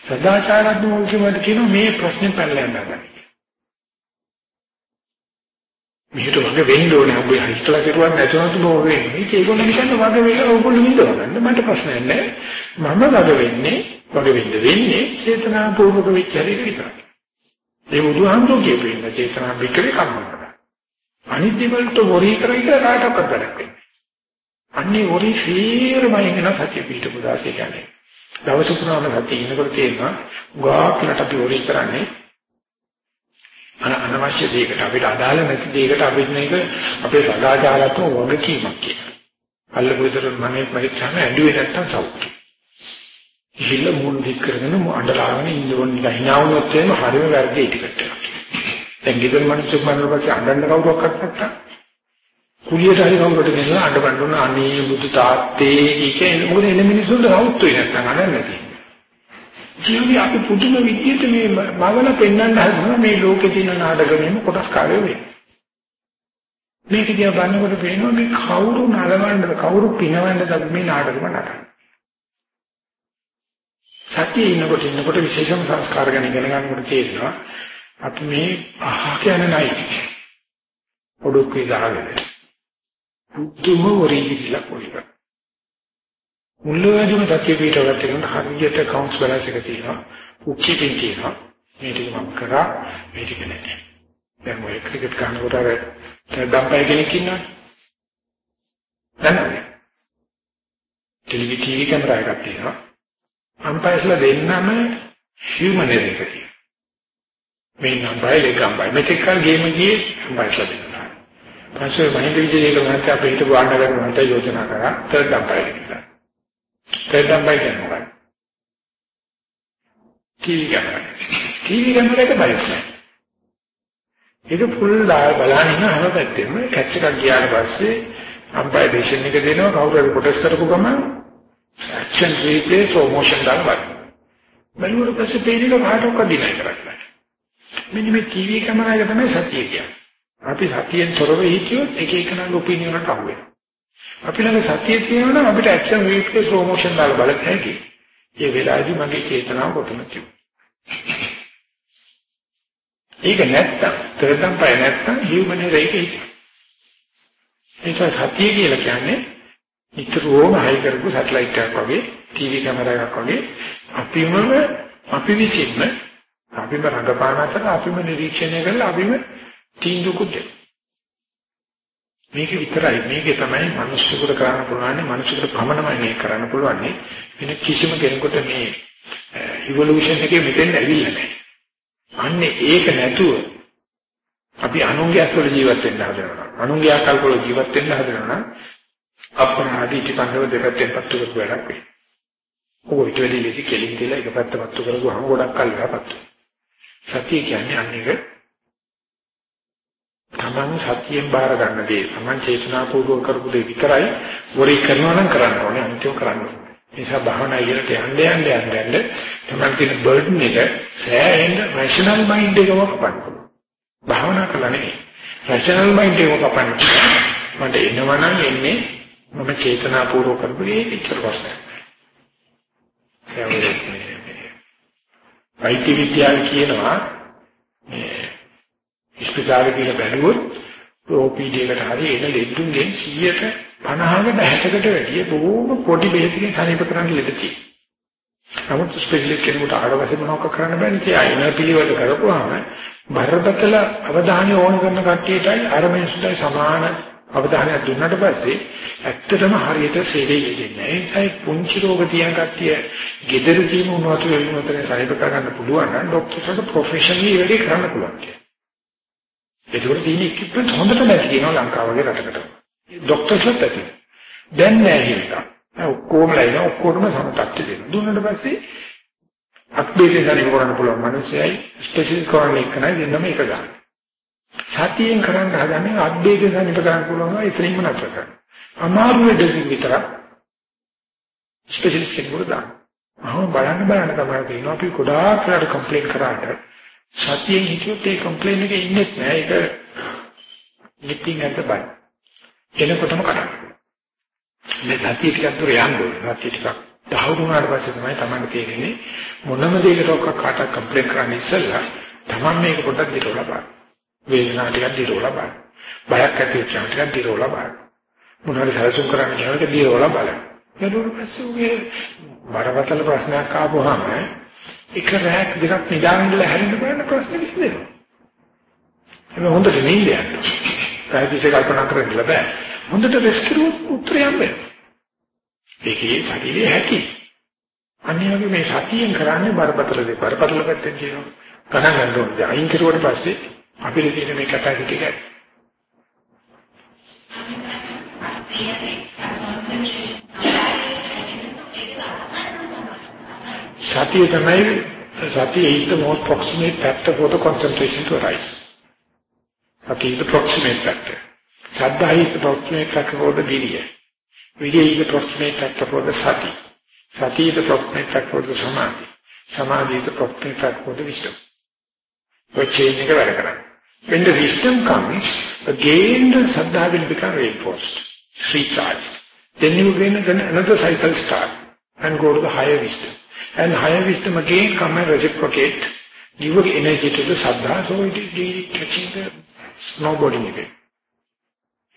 සදාචාරාත්මක කියන මේ ප්‍රශ්නේ පැනලා යනවා. මෙහෙට වගේ වෙන්න ඕනේ ඔබ හිතලා කරුවක් නැතුනත් බෝ වෙන්නේ. ඒක ඒගොල්ලෝ නිකන් වගේ වෙලා ඕගොල්ලෝ විඳව ගන්න. මට ප්‍රශ්නයක් නැහැ. මම වගේ වෙන්නේ වගේ වෙන්න වෙන්නේ චේතනා පූර්වක වෙච්ච හැටි විතරයි. ඒ බුදුහාමුදුරුවෝ කියපේන චේතනා විකරේ කර්ම කරා. අනිත් දේවල්ට වොරි කරයි කියලා කාටවත් වැඩක් වෙන්නේ. අන්නේ වොරි සීරමයි වෙන සත්‍ය පිට පුදාසේ කියන්නේ. දවස පුරාම සත්‍ය ඉන්නකොට තේරෙනවා ගාක්ලට අපි වොරි කරන්නේ අනවශ්‍ය දෙයකට අපිට අදාළ නැති දෙයකට අපිට මේක අපේ සදාචාරාත්මක වගකීමක් කියලා. අල්ලපුවිතර මනේ පරිච්ඡාන ඇඬුවේ නැත්තම් සෞඛ්‍ය. ඉහිල්ල මුල් දික් කරගෙන අඬලාගෙන ඉන්නෝනේ හිනාවුනොත් එහෙම හරිම වැරදි ටිකට. දැන් ගෙදර මිනිස්සු මනර පස්සේ අඬන්න කවුරක්වත් නැත්තම් කුලියට හරි කවුරුට ගෙනලා අඬ බඬුන අනේ බුදු තාත්තේ කියන්නේ මොකද එන මිනිස්සුන්ට සෞත්තු වෙන්නේ නැත්තම් අඬන්නේ නැති. ජීවිතය අපි පුදුම විදියට මේ මවල පෙන්වන්න හදනවා මේ ලෝකේ තියෙන නාටකෙම කොටස් කාර්ය වෙන්නේ. මේක දිහා බලනකොට පේනවා මේ කවුරු නලවන්නද කවුරු පිනවන්නද මේ නාටකෙම නටන්නේ. සතියේ ඉන්නකොට ඉන්නකොට විශේෂම සංස්කාර ගැන ඉගෙන ගන්නකොට තේරෙනවා අපි මේ අහක යන නයි. ඔඩොක්කේ දාගෙන පුදුම වරිදිලා කොලිකා මුල්ලවැදිම සත්‍ය පිටවට කරන හරියට කවුන්ට්ස් බැලන්ස් එක තියෙනවා. උක්කීපින් තියෙනවා. මේ ටික මම කරා මේ ටික නෑ. දැන් ඔය ක්‍රිකට් ගන්නකොට අර දම්පය කෙනෙක් ඉන්නවා. දැන් ටෙලිවි ටීවී කැමරා එකක් තියෙනවා. අම්පයර්ස්ලා දෙන්නම හියුමන් එරර් එක තියෙනවා. මේ නම් බයලේ ගම්බයි මෙතෙක් කල් ගේම ගියේ බයිස්ලා දෙනවා. පස්සේ මහින්ද විජේක මහත්තයා අපේ හිටපු ආණ්ඩුවේ මහත්තයා යෝජනා කරා තර්ඩ් ගම්බයි කියලා. තර්ඩ් ගම්බයි කියන්නේ ටීවී කැමරා. ටීවී කැමරාවක බයිස්ලා. ඒක ෆුල් බලන්න ඉන්න හැම පැත්තෙම කැච් එකක් ගියාට පස්සේ අම්පයර් ඩිසිෂන් එක දෙනවා කවුරු හරි ප්‍රොටෙස්ට් කරපු ගමන් ඇක්ෂන් රීප්ලේ ස්ලෝ මොෂන් දානවා. බැලුවට පස්සේ පේන්නේ කාටවත් ඩිනයි කරන්නේ. මෙන්න මේ ටීවී කැමරාවක තමයි සතිය කියන්නේ. අපි සතියෙන් තොරව හිටියොත් එක එකනගේ ඔපිනියන් එකක් අහුවෙනවා. අපි ළඟ සතිය තියෙනවා නම් අපිට ඇක්ෂන් රීප්ලේ ස්ලෝ මොෂන් දාලා බලන්න හැකියි. ඒ වෙලාවේදී මගේ චේතනාව කොතනද තියෙන්නේ? ඒක නැත්තම් තෙරදම් පය නැත්තම් හියුමනේ රේකේ ඒක සතිය කියලා කියන්නේ නිතරම හයි කරපු සැටලයිට් එකක් වගේ ටීවී කැමරාවක් වගේ අපිම අපි විසින්ම අපිම රඟපාන අතර අපිම නිරීක්ෂණය කරලා අපිම තීන්දුවකුත් මේක විතරයි මේකේ තමයි මිනිස්සුන්ට කරන්න පුළුවන් මිනිස්සුන්ට ප්‍රමණමයි මේක කරන්න පුළුවන් වෙන කිසිම කෙනෙකුට මේ ඉවොලුෂන් එකේ මෙතෙන් ඇවිල්ලා නැහැ අන්නේ ඒක නැතුව අපි අනුන්ගේ අස්වල ජීවත් වෙන්න හදනවා. අනුන්ගේ ආකල්පවල ජීවත් වෙන්න හදනවා නම් අප්‍රමාදී ටිකන්ව දෙපැත්තෙන් පත්තු කරපු වැඩක් වෙයි. ඔය ඊට වෙලී ලෙසි කෙලින් කියලා එක පැත්ත පත්තු කරගුවාම ගොඩක් කල් ගහපත්. සතිය කියන්නේ අන්නේක තමන් සතියෙන් බාර ගන්න දේ තමන් චේතනාපූර්වක කරපු දේ විතරයි වරි කරනවා නම් කරන්න ඕනේ අනිත්‍යව කරන්න ඕනේ. නිසා භාවනා ඉගෙනට යන්න යන්න යන්න යන්න තමයි තියෙන බර්ඩන් එක සෑහෙන රෂනල් මයින්ඩ් එකම කපන්න. භාවනා කළා නෙවෙයි. රෂනල් මයින්ඩ් එකම කපන්න. මට එනවනම් එන්නේ මම චේතනාපූර්වක කරපු ඒ ඉච්ඡර ප්‍රශ්නයක්. වෛද්‍ය විද්‍යාව කියනවා මේ ඉස්පිතාලේ කියලා බැලුවොත් OPD එකට හරි එන ලෙඩුන්ගෙන් 100ක 50කට 60කට වැඩිය බොහෝම පොඩි බෙහෙතකින් සනීප කරන්න ලෙඩ තියෙනවා. නමුත් ස්පෙෂලිස්ට් කෙනෙකුට ආඩවසේ මොනවක කරන්න බෑනේ කියලා එන පිළිවෙල කරපුවාම බරපතල අවධානය ඕන කරන කට්ටියටයි අර මිනිස්සුන්ටයි සමාන අවධානයක් දුන්නාට පස්සේ ඇත්තටම හරියට සේවය දෙන්නේ. ඒ නිසා පුංචි රෝග තියෙන කට්ටිය gederදීම උනවතු වෙනුවතර සනීප කරගන්න පුළුවන් නම් ડોක්ටර්ස්ට ප්‍රොෆෙෂනලි වැඩි කරන්න පුළුවන්. ඒකවල තියෙන ඉක්විප්මන්ට් හොඳට නැති කියනවා ලංකාව වගේ රටකට. ડોක්ටර්ස්ලත් ඇති. දැන් නෑ හින්දා. ඔක්කොම ලයින ඔක්කොම සමතත් දෙනවා. දුන්නට පස්සේ අත්බේදේ හරි කරන්න පුළුවන් මිනිස්සයයි ස්පෙෂල් කරන්න එක නයි දෙන්නම එක ගන්න. සතියෙන් කරන්න හදන්නේ අත්බේදේ හරි කරන්න පුළුවන් ඒතරින්ම නතර කරන්න. අමාරු දෙයක් විතරක් ස්පෙෂලිස්ට් කෙනෙකුට දාන්න. අහම බලන්න බලන්න තමයි තියෙනවා අපි ගොඩාක් වෙලාට කම්ප්ලේන්ට් කරාට සතියෙන් හිතුවොත් ඒ කම්ප්ලේන් එකේ ඉන්නේ නැහැ ඒක නිප්පින් අත බයි. එනකොටම කඩන මේ සතිය ටිකක් දුර යන්න ඕනේ. සතිය ටිකක් දහවුරු වුණාට පස්සේ තමයි Tamange තේරෙන්නේ මොනම දෙයකට කාටවත් කම්ප්ලේන් කරන්න ඉස්සෙල්ලා Taman මේක පොඩ්ඩක් දිරවලා බලන්න වේදනාව ටිකක් දිරවලා බලන්න බයක් ඇති වෙච්ච ටිකක් දිරවලා බලන්න මොනවාරි සැලසුම් කරන්න කියන එක දිරවලා බලන්න ඊට පස්සේ උගේ බරපතල ප්‍රශ්නයක් ආවොහම එක රැයක් දෙකක් නිදාගෙන ඉඳලා හැරෙන්න බලන්න ප්‍රශ්න විසඳෙනවා. ඒක හොඳට නිින්ද යනවා. කායිතිසේ කල්පනා කරන්න බෑ. හොඳට රෙස්ට් කරුවොත් උත්තරය හම්බෙනවා. ඒකේ ශරීරයේ හැටි. අනිත් වගේ මේ සතියෙන් කරන්නේ බරපතල දේ බරපතල පැත්තෙන් කියනවා. ගණන් ගන්න ඕනේ. අයින් කරුවට පස්සේ අපිට තියෙන මේ කැපැසිටි එක සතිය තමයි සතිය is the most proximate factor for the concentration to arise. Sati is the proximate factor. Saddha is the proximate factor for the virya. Virya is the proximate factor for the sati. Sati is the proximate factor for the samadhi. Samadhi is the proximate factor for the wisdom. So change එක වැඩ කරන්නේ. When the wisdom comes, again the saddha will become reinforced, recharged. Then you again another cycle start and go to the higher wisdom. And higher wisdom again come and reciprocate, give energy to the saddha, so it is really catching the snowboarding again.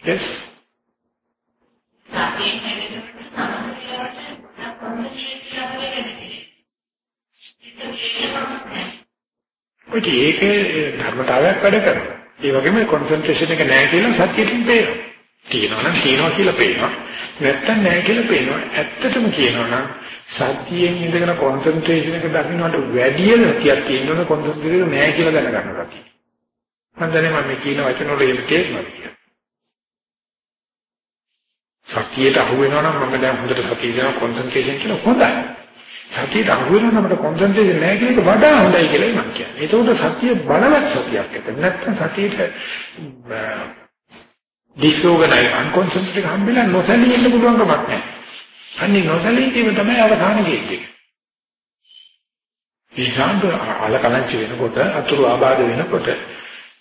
Yes? ඔය ඒකේ eh, ධර්මතාවයක් වැඩ කරනවා. ඒ වගේම concentration එක නැහැ කියලා සත්‍යයෙන් පේනවා. තියෙනවා නම් තියෙනවා කියලා පේනවා. නැත්තම් නැහැ කියලා පේනවා. ඇත්තටම කියනවා නම් සතියෙන් ඉඳගෙන කොන්සන්ට්‍රේෂන් එක දකින්නට වැඩි ලතියක් තියෙනවනේ කොන්සන්ට්‍රේෂන් නැහැ කියලා දැනගන්නවා. මම දන්නේ මම කියන වචන වල එහෙම තේරෙනවා කියලා. සතියට අහු වෙනවා නම් මම දැන් හොඳට සතිය දෙනවා කොන්සන්ට්‍රේෂන් කියලා හොඳයි. සතියට අහු වෙනවා නම් අපිට කොන්සන්ට්‍රේෂන් නැහැ කියන එක වඩා හොඳයි කියලා මම කියන්නේ. ඒකෝට සතිය බලවත් සතියක් ඇත. නැත්නම් සතියට disorganized unconcentrated හම්බෙලා නොසැලී ඉන්න පුළුවන් කමක් නැහැ. අන්නේ නොසැලී ඉඳීම තමයි අවධානය කියන්නේ. ඒ ශාන්ත අලකලංච වෙනකොට අතුරු ආබාධ වෙනකොට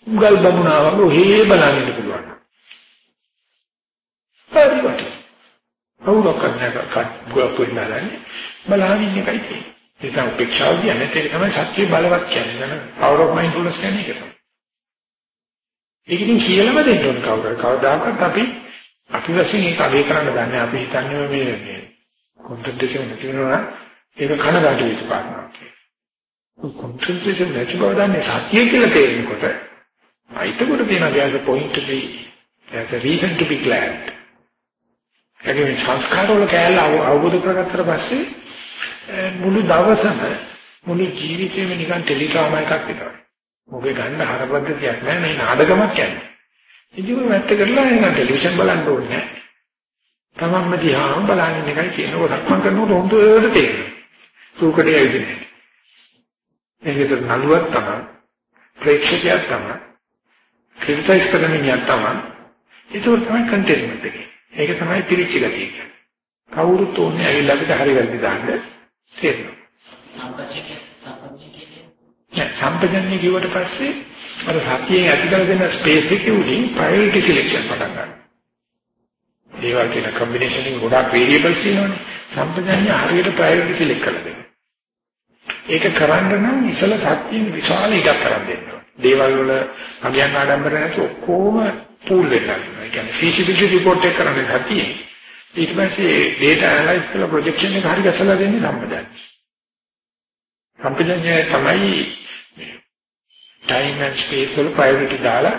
උගල් බමුණා වගේ ඔහේ බලන්න පුළුවන්. හරියට. අවුලක් නැහැ කට්ටුවක් වෙන්නලන්නේ බලහින් එකයි තියෙන්නේ. ඒක උපේක්ෂාව කියන්නේ ඒක තමයි සත්‍ය බලවත් කියන්නේ. power of mindfulness කියන්නේ ඒක තමයි. ඒක ඉතින් කියලාම දෙන්න ඕන කවුරු කවදාකවත් අපි අපි වශයෙන් ඒක අගය කරන්න දන්නේ අපි හිතන්නේ මේ මේ කොන්සන්ට්‍රේෂන් නැති වෙනවා ඒක කනගාටු වෙච්ච කාරණාවක්. කොන්සන්ට්‍රේෂන් නැති බව දන්නේ සත්‍ය කියලා තේරෙනකොට අයිතකොට තියෙන there's a point to be there's a reason to be glad. ඒකේ සංස්කාර වල කැලේ අවබෝධ කරගත්තට පස්සේ මුළු දවසම මුළු ජීවිතේම නිකන් ටෙලිග්‍රාම එකක් විතරයි. මොකේ ගන්න හරපද්ධතියක් නැහැ මේ නාටකමක් කියන්නේ. ඉතින් මැත්ත කරලා එන ටෙලිවිෂන් බලන්න ඕනේ නැහැ. තමන්ම දිහා බලන්නේ එකයි කියනකොට සක්මන් කරනකොට හොඳට තේරෙනවා. සූකඩේ ඇවිදින්නේ. මේකේ නළුවක් තමයි ප්‍රේක්ෂකයක් තමයි ක්‍රිටිසයිස් කරන මිනිහක් තමයි. ඒක තමයි කන්ටේන්මන්ට් එක. ඒක තමයි පිළිච්ච ගතිය කියන්නේ. කවුරුත් ඕනේ ඇවිල්ලා අපිට හරි වැරදි දාන්න තේරෙනවා. සම්පජ්ජකේ සම්පජ්ජකේ සම්පජන්‍ය කිව්වට පස්සේ අර සතියෙන් ඇති කර දෙන ස්පේස් එකේ උඩින් ප්‍රයොරිටි සිලෙක්ෂන් පටන් ගන්නවා. ඒවා කියන කම්බිනේෂන් එක ගොඩාක් වේරියබල්ස් තියෙනවානේ. සම්පජන්‍ය හරියට ප්‍රයොරිටි සිලෙක්ට් කරලා දෙන්න. ඒක කරන්න නම් ඉසල සත්‍යයෙන් විශාල එකක් කරන් දෙන්න ඕනේ. දේවල් වල අගයන් ආඩම්බර නැති ඔක්කොම පූල් වෙනවා. ඒ කියන්නේ feasibility report එක කරන්නේ සතියේ. ඊට පස්සේ data analyze කරලා projection එක හරි ගැසලා දෙන්නේ සම්පජන්‍ය. සම්පජන්‍ය තමයි time and space වල priority දාලා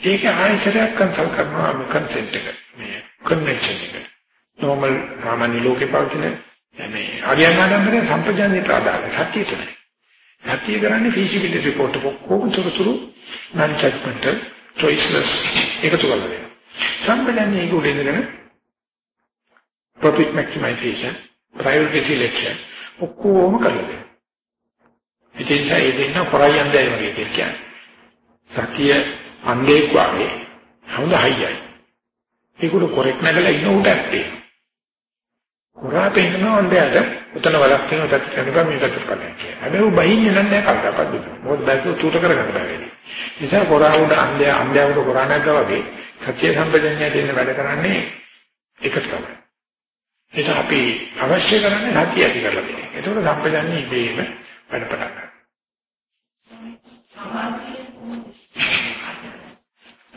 ඒක ආයතරයක් කන්සල් කරනවා මේ කන්සෙන්ට් එක මේ කන්වෙන්ෂන් එක. Normal සාමාන්‍ය ලෝකේ පවතින මේ අගයන් ආඩම්බරේ සම්පජානීයට අදාළ සත්‍යයට නෑ සත්‍ය කරන්නේ feasibility report එක කොහොමද තුරු non judgmental choiceless එකතු කරලා දෙනවා. සම්පජානීය ඒක උඩ ඉඳගෙන profit maximization priority selection ඔක්කොම කරලා දෙනවා. ඉතින් ඒ දෙන්න කරයි යන්නේ වගේ කියන්නේ. සතිය අන්දේක් වගේ හොඳ හයියයි. ඒකට කොරෙක් නැගලා ඉන්න උට ඇත්තේ. කොරා පෙන්නන අන්දයට උතන වලක් තියෙන උටත් කරනවා මේකට කරන්නේ කියලා. හැබැයි උ බහින්නේ නැහැ කවදාකවත් දුක. මොකද බැලුව චූට කරගන්න බැහැ. නිසා කොරා උඩ අන්දය අන්දය උඩ කොරා නැග්ගා වගේ සත්‍ය සම්පජඤ්ඤය දෙන්න වැඩ කරන්නේ එකට තමයි. ඒක අපි අවශ්‍ය කරන්නේ සතිය ඇති කරලා දෙන්න. ඒකෝට සම්පජඤ්ඤය ඉබේම වැඩ පටන් ගන්නවා.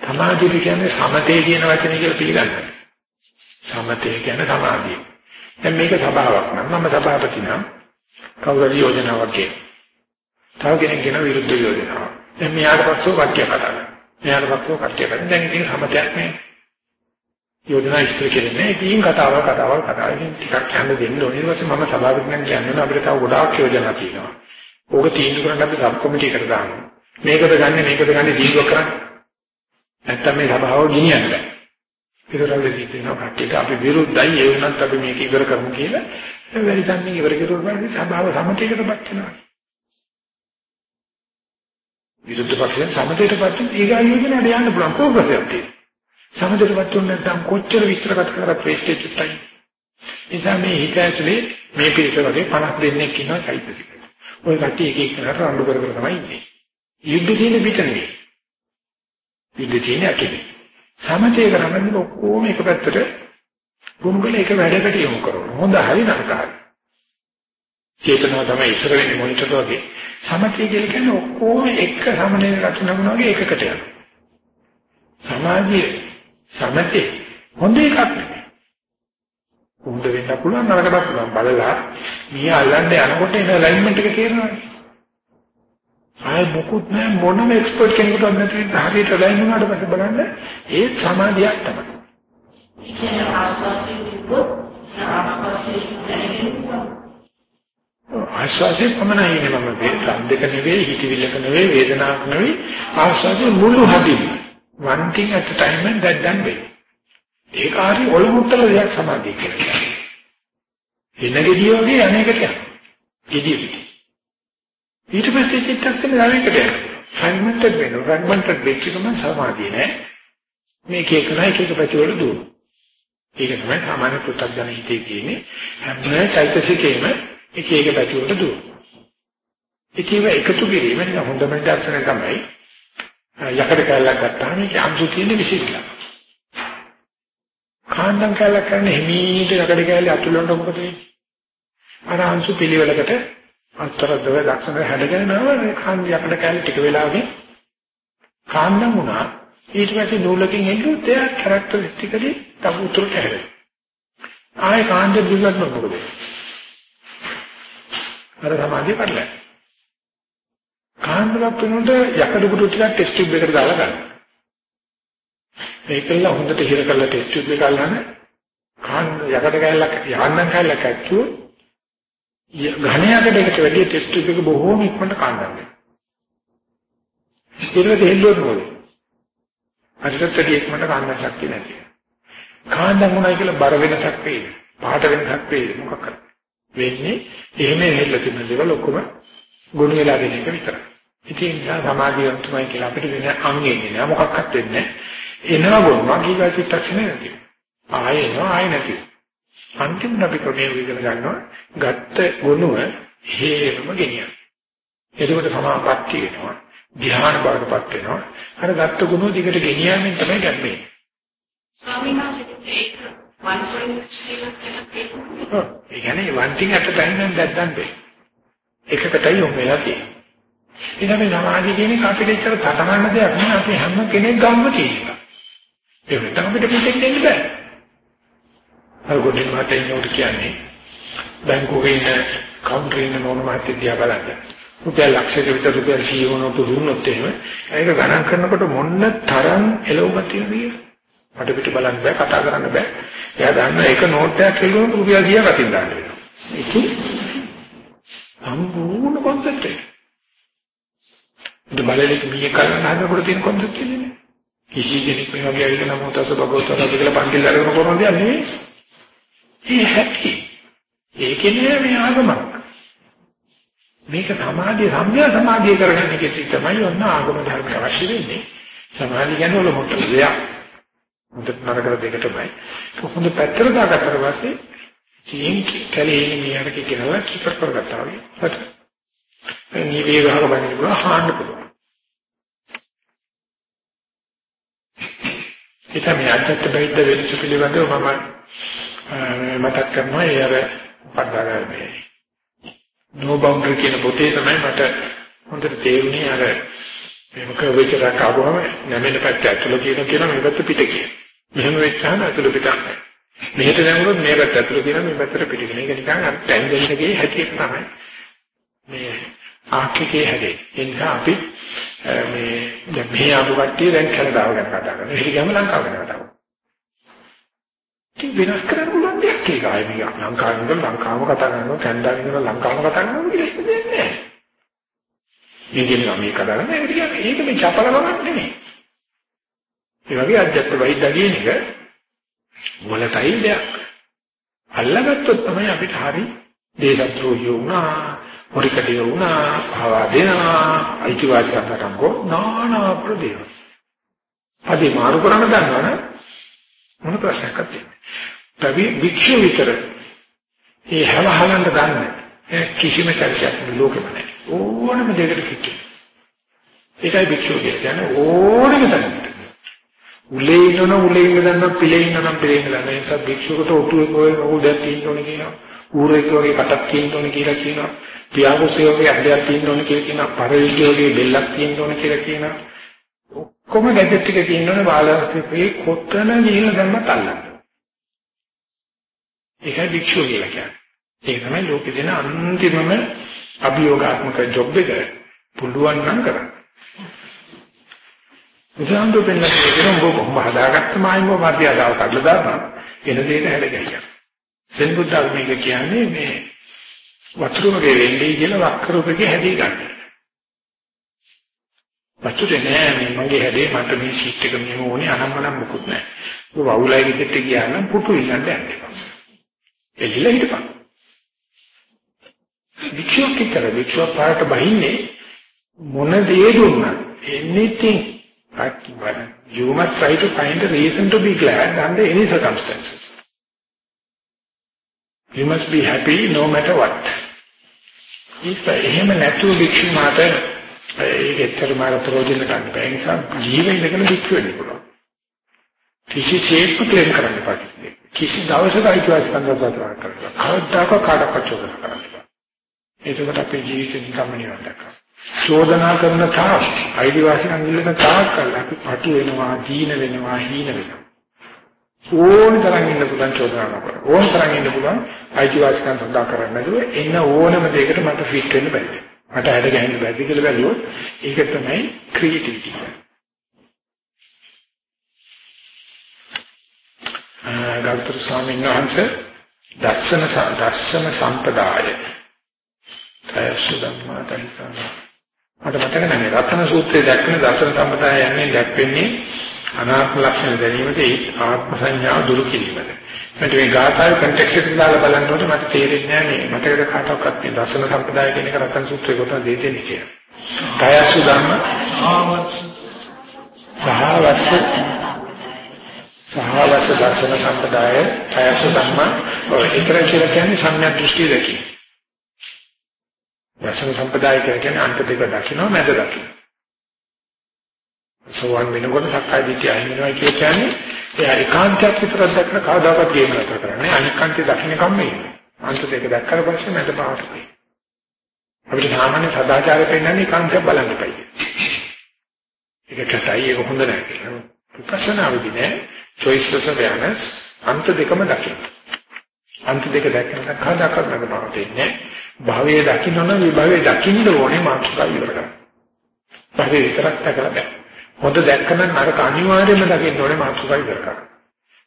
සමාධිය කියන්නේ සමතේ කියන වචනේ කියලා පිළිගන්නවා. සමතේ කියන්නේ සමාධිය. දැන් මේක සබාවක් නම් මම සභාපති නම් කවුරුහරි යෝජනාවක් කියන. තව කෙනෙක් කියන විරුද්ධ යෝජනාවක්. දැන් මෙයාට පස්සෝ වාක්‍ය කතා කරනවා. මෙයාට පස්සෝ කට්ටිය කරන්නේ. දැන් ඉතින් සමතයක් නේ. යෝජනා ඉස්තර කෙරෙන්නේ. ඉතින් කතාවල් කතාවල් කතාවල් ටිකක් යන්න දෙන්න ඕනේ. ඊට පස්සේ මම සභාපති නම් කියන්නේ අපිට තව ගොඩාක් යෝජනා තියෙනවා. ඕක තීන්දුව කරන්න අපි සබ් කොමිටි එකට දානවා. මේකද ගන්න මේකද ගන්න තීන්දුව කරන්න. නැත්තම් මේ සභාව ගෙනියන්න බෑ. ඒතරල්ලදී කියනවා කට්ටියට අපි විරුද්ධයි ඒ වුණත් අපි මේක ඉවර කරමු කියලා. ඒ වැඩි තන්නේ ඉවර කරුවා පස්සේ සභාව සමතේකටපත් වෙනවා. විරුද්ධ පක්ෂයෙන් සමතේටපත් වෙන ඊගා යෝජනාවට යන්න පුළුවන් ප්‍රෝග්‍රස් එකක් තියෙනවා. සමතේටපත් වුණ නැත්නම් කොච්චර විස්තර කතා කරත් වේස්ට් චුට්ටයි. නිසා මේ හිත ඇතුලේ මේ පිළිස වගේ 50 දෙනෙක් ඉන්නවා චෛතසික. ওই කට්ටිය එක එක කරලා රණ්ඩු කර කර තමයි ඉන්නේ. යුද්ධ තියෙන පිට නෙවෙයි. යුද්ධ තියෙන ඇතුලේ. සමතේ කරන්නේ ඔක්කොම එක පැත්තට ගුණගල එක වැඩකට යොමු කරනවා. හොඳ හරි නරකයි. චේතනාව තමයි ඉස්සර වෙන්නේ මොනිටර් වගේ. සමතේ කියන්නේ ඔක්කොම එක සමනලේ රතුනම වගේ එකකට යනවා. සමාධිය සමතේ හොඳ එකක් නෙවෙයි. උඹ වෙන්න පුළුවන් නරකට පුළුවන්. බලලා මීය අල්ලන්න යනකොට එන ඇලයින්මන්ට් එක තේරෙනවනේ. ආය මොකුත් නෑ මොනම එක්ස්පර්ට් කෙනෙකුට නැති හරියට ඇලයින් වුණාට පස්සේ බලන්න ඒ සමාධියක් තමයි. ඒ කියන්නේ ආස්වාසිය තිබ්බොත් ආස්වාසිය ආස්වාසිය පමණයි නේ මම මේ සද්දක නෙවෙයි හිතවිල්ලක නෙවෙයි වේදනාවක් නෙවෙයි. ආස්වාසිය මුළු හදින් one thing at a time and that done well ඒක හරි ඔලමුත්තල දෙයක් සමාධිය කියලා කියන්නේ. එන ගෙඩිය වගේ අනේකට යනවා. ගෙඩිය පිටි. ඊට පස්සේ චිත්තක්ෂණ ළමයකට යනවා. ෆ්‍රැග්මන්ටඩ් වෙනවා ෆ්‍රැග්මන්ටඩ් වෙච්ච ගමන් සමාධිය නෑ. මේක එක නයි එක පැතිවල දුවන ඒක තමයි සාමාන්‍ය පුත්තක් හිතේ තියෙන්නේ. හැම චෛතසිකේම එක එක පැතිවල දුවන ඉතින් එකතු කිරීම නිකන් හොඳම දර්ශනය තමයි යකඩ කැලක් ගත්තාම මේක අංශු තියෙන විශේෂය කාණ්ඩම් කැලක් කරන හිමීට යකඩ කැලේ අතුලන්න මොකද වෙන්නේ අර අංශු පිළිවෙලකට අතරදව දක්ෂන හැදගෙන නම කාන් යකඩ කැලේ ටික වෙලාවකින් කාණ්ඩම් වුණා ඊට පස්සේ නූලකින් එල්ලුවොත් එයා කැරක්ටරිස්ටිකලි තව උතුරට හැදෙනවා. ආයේ කාණ්ඩ දිගට මොකද? අර සමාධිය කරලා. කාණ්ඩයක් වෙනකොට යකඩ කුටු ටිකක් ටෙස්ට් ටියුබ් එකට දාලා ගන්න. මේකල හොඳට හිර කරලා ටෙස්ට් ටියුබ් එක අල්ලන්න කාණ්ඩ යකඩ කැලලක් යහන්නම් කැලලක් ඇච්චුවොත් ඝණයකට එකට වැඩි ටෙස්ට් ටියුබ් එක බොහෝම ඉක්මනට කාණ්ඩම් වෙනවා. ඊට දෙල්ලුවොත් මොකද? අදටත් එක්මනට කාණ්ඩම් ශක්තිය නැති. කාණ්ඩම් උනායි කියලා බර වෙනසක් වෙයි. පාට වෙනසක් වෙයි මොකක් කරන්නේ? වෙන්නේ එහෙම හෙල්ල තියෙන දේවල් ඔක්කොම ගොනු වෙලා දෙන එක විතරයි. ඉතින් ඒ සමාධියන්තුමයි කියලා අපිට වෙන අංගෙන්නේ නෑ මොකක්වත් වෙන්නේ නෑ. එනවා ගොනුවා කීවා චිත්තක්ෂණය නැති. ආයෙ එනවා ආයෙ නැති. අන්තිමට අපි ක්‍රමයේ ඉගෙන ගන්නවා ගත්ත ගොනුව හේරම ගෙනියන. එතකොට සමාපatti වෙනවා. ධ්‍යාන බවටපත් වෙනවා. අර ගත්ත ගුණ දිගට ගෙනියමින් තමයි ගැම්මේ. ස්වාමීන් වහන්සේ ඒක ඒ කියන්නේ one thing at a time and that done well. එකකටයි යොමු වෙලා තියෙන්නේ. ඊළඟ සමාධිය කියන්නේ අපිට ඉතල තටමන්න දෙයක් නෙවෙයි අපි හැම කෙනෙක් ගම්ම තියෙනවා. ඒක තමයි අපිට පිටින් දෙන්න බෑ. අර ගොඩින් මට ඉන්නකොට කියන්නේ බැංකුවේ ඉන්න කවුන්ටරේ ඉන්න මොන මාත්‍ය දිහා බලන්න. රුපියල් ලක්ෂයක විතර රුපියල් 100 වුණොත් දුන්නොත් එහෙම ඒක ගණන් කරනකොට මොන්න තරම් එළවුමක් තියෙනවද මට පිට බලන්න බෑ කතා කරන්න බෑ. එයා දන්න එක නෝට් එකක් එල්ලුවොත් රුපියල් 100ක් අතින් දාන්න වෙනවා. ඒක සම්පූර්ණ කොන්සෙප්ට් එක. දෙබලලෙක මිය කරන්න හදනකොට තියෙන කොන්සෙප්ට් එක නේ. කිසි කෙනෙක් මේ වගේ ඇවිල්ලා නම් උතස භගවතර කියලා පන්තිල් අරගෙන කරන දෙයක් නෙවෙයි ඒ හැටි ඒකේ නෑ මේ ආගමක් මේක සමාධිය සම්‍යා සමාධිය කරගන්න එක තමයි ඔන්න ආගම ධර්ම අවශ්‍ය වෙන්නේ. සමාධිය කියන්නේ ඔල මොකද දෙයක්. හොඳට නරක දෙක තමයි. හොඳ පැත්තට දාගත්තට පස්සේ ජීන් කලේ නියරක කියනවා කිපර් කරගත්තා වගේ. හරි. මේ නිවිය ගහක බලන්න හාන්න පුළුවන්. ඒක මේ අජත්ත බෙද්ද වෙනස පිළිබඳව මම මතක් කරනවා ඒ අර පඩාගන්නේ no boundary කියන පොතේ තමයි මට හොඳට තේරුනේ අර මේක කවචරක් ආවම නැමෙන පැත්ත ඇතුළ කියන කියන මේ පැත්ත පිට කියන. මෙහෙම වෙච්චාම ඇතුළ පිට නැහැ. මෙහෙට දැම්මොත් මේ පැත්ත ඇතුළ කියන මේ පැත්තට පිට කියන. ඒක නිකන් අර ටැන්ජන්ට්ගේ හැටියට තමයි. මේ ආකිකේ හැදේ. ඒ නිසා අපි මේ දැන් මේ ආපු කට්ටිය දැන් කැනඩාව ගැන කතා කරනවා. ඒක ගම ලංකාව ගැන කතා කරනවා. ඉතින් වෙනස් කරන්න පුළුවන් දෙයක් ඒක. ආයේ මේ ලංකාවේ ඉඳලා ලංකාවම කතා කරනවා, කැනඩාවේ ඉඳලා ලංකාවම කතා කරනවා කියලා දෙයක් නෑ. මේකෙන් මේ කතා කරන්නේ ඒක කියන්නේ ඒක මේ චපල ගමන් නෙමෙයි. ඒ වගේ අධ්‍යාත්ම වෛද්‍ය කියන එක මොලටයි දෙයක්. අල්ලගත්තොත් තමයි අපිට හරි දේශද්‍රෝහී වුණා, පරිකටිය වුණා, භාවා දෙනවා, අයිතිවාසිකම් කරනකො නානා ප්‍රදේව. අපි මාරු කරන්න දන්නවනේ මොන ප්‍රශ්නයක් තියෙන්නේ. අපි වික්ෂු විතර ඒ හැවහලන්න දන්නේ කිසිම චරිතයක් ලෝකෙම නැහැ. ඕනම දෙයකට කික්කේ. ඒකයි වික්ෂු කියන්නේ ඕනම තැනකට. උලේ ඉන්නන උලේ ඉඳන් පිළේ ඉන්නනම් පිළේ ඉඳන් ඒ නිසා වික්ෂුකට ඔටුවේ කොයි උදයක් තියෙන්න ඕනේ කියනවා. ඌරෙක් වගේ කටක් තියෙන්න ඕනේ කියලා කියනවා. පියාගොසේ වගේ ඇඳයක් තියෙන්න ඕනේ කියලා කියනවා. පරිවිද්‍ය වගේ බෙල්ලක් තියෙන්න ඕනේ කියලා කියනවා. ඔක්කොම ගැජට් ටික තියෙනවනේ බාලන්ස්පේ කොතන ගිහිල්ලා දැම්මත් අල්ලන්න. ඒකයි භික්ෂුව කියලා කියන්නේ. ඒක තමයි ලෝකේ දෙන අන්තිමම අභියෝගාත්මක ජොබ් එක පුළුවන් නම් කරන්න. බුදුහාමුදුරු පෙන්නන එක උඹ කොහොම හදාගත්ත මායිම මර්යාදාව කඩලා දානවා. එන දෙයට හැදගලියක්. සෙන් බුද්ධ මේක කියන්නේ මේ වතුර වගේ වෙන්නේ කියලා වක්කරුපකේ හැදී ගන්න. වතුරේ නෑ මේ මගේ හැදේ මට මේ සීට් එක මෙහෙම ඕනේ අනම්මනම් මොකුත් නෑ. ඔය වවුලයි විදිහට ගියා නම් පුටු ඉල්ලන්න යන්න. එදිලා හිටපන්. වික්ෂෝප කිතර වික්ෂෝප පාට බහින්නේ මොන දේ දුන්නා anything but you must try to find a reason to be glad under any circumstances. You must be happy no matter what. ඒක uh, එහෙම නැතුව භික්ෂු මාත uh, ඒක ඇත්තටම අර ප්‍රයෝජන ගන්න බෑ. ඒ නිසා ජීවෙ ඉඳගෙන භික්ෂු වෙන්න පුළුවන්. කිසිසේත්ම ක්ලේම් කරන්න එපා. කිසි දවසක අයිතිවාසිකම් ගන්නවා කරන්න. කවදාක කාටවත් චෝදනා කරන්න එපා. ඒකකට අපේ ජීවිතේ නිකම්ම නිවන් දක්වා. චෝදනා කරන තාක් අයිතිවාසිකම් ඉල්ලන තාක් කල් අපි පටු වෙනවා, දීන වෙනවා, හීන වෙනවා. ඕන තරම් ඉන්න පුළුවන් චෝදනා නොකර. ඕන තරම් ඉන්න පුළුවන් අයිතිවාසිකම් සඳහා කරන්නේ නැතුව එන්න ඕනම දෙයකට මට ෆිට වෙන්න බැහැ. මට හැඩ ගැහෙන්න බැරිද කියලා බැලුවොත් ඒක තමයි ක්‍රියේටිවිටි. ගෞතම ස්වාමීන් වහන්සේ දස්සන දස්සන සම්පදාය තයසුදම්මා තයිසම මට මතක නැහැ රත්න සූත්‍රයේ දක්වන දස්සන සම්පදාය යන්නේ දැක්වෙන්නේ අනාත්ම ලක්ෂණ දැනීමට ඒ ආත්ම සංඥාව දුරු කිරීමද මට මේ ගාථාවේ කන්ටෙක්ස්ට් එක දාලා බලනකොට මට තේරෙන්නේ නැහැ මේ මතකද කාටවත් මේ දර්ශන සම්ප්‍රදාය කියන එක රතන සූත්‍රයේ කොටන දෙන්නේ කියලා. කායසු ධම්ම සහවස්ස සහවස්ස දර්ශන සම්ප්‍රදාය කායසු ධම්ම ඔය ඉතර කියලා කියන්නේ සම්‍යක් දෘෂ්ටි දෙකයි. දර්ශන සම්ප්‍රදාය කියන්නේ අන්ත දෙක දකින්න මැද දකින්න. සෝවන් වෙනකොට සක්කාය දිට්ඨිය අයින් වෙනවා කියන්නේ එයා ඒකාන්තයක් විතරක් දැක්කම කවදාකවත් ගේම නතර කරන්නේ අනිකාන්තය දකින්නකම් ඉන්නේ. අන්ත දෙක දැක්කට පස්සේ මට පාට වෙයි. අපිට සාමාන්‍ය සදාචාරය පෙන්වන්නේ ඒකාන්තයක් බලන්න එපයි. ඒක කටයි ඒක හොඳ නැහැ කියලා. විපස්සනාවේදී නෑ choiceless awareness අන්ත දෙකම දකින්න. අන්ත දෙක දැක්කම කවදාකවත් මට පාට වෙන්නේ භවයේ දකින්න නම් විභවයේ දකින්න ඕනේ මාතෘකාව ඉවර කරගන්න. භවයේ විතරක් දැකලා බෑ. හොඳ දැක්කම නරක අනිවාර්යයෙන්ම දකින්න ඕනේ මාතෘකාව ඉවර කරගන්න.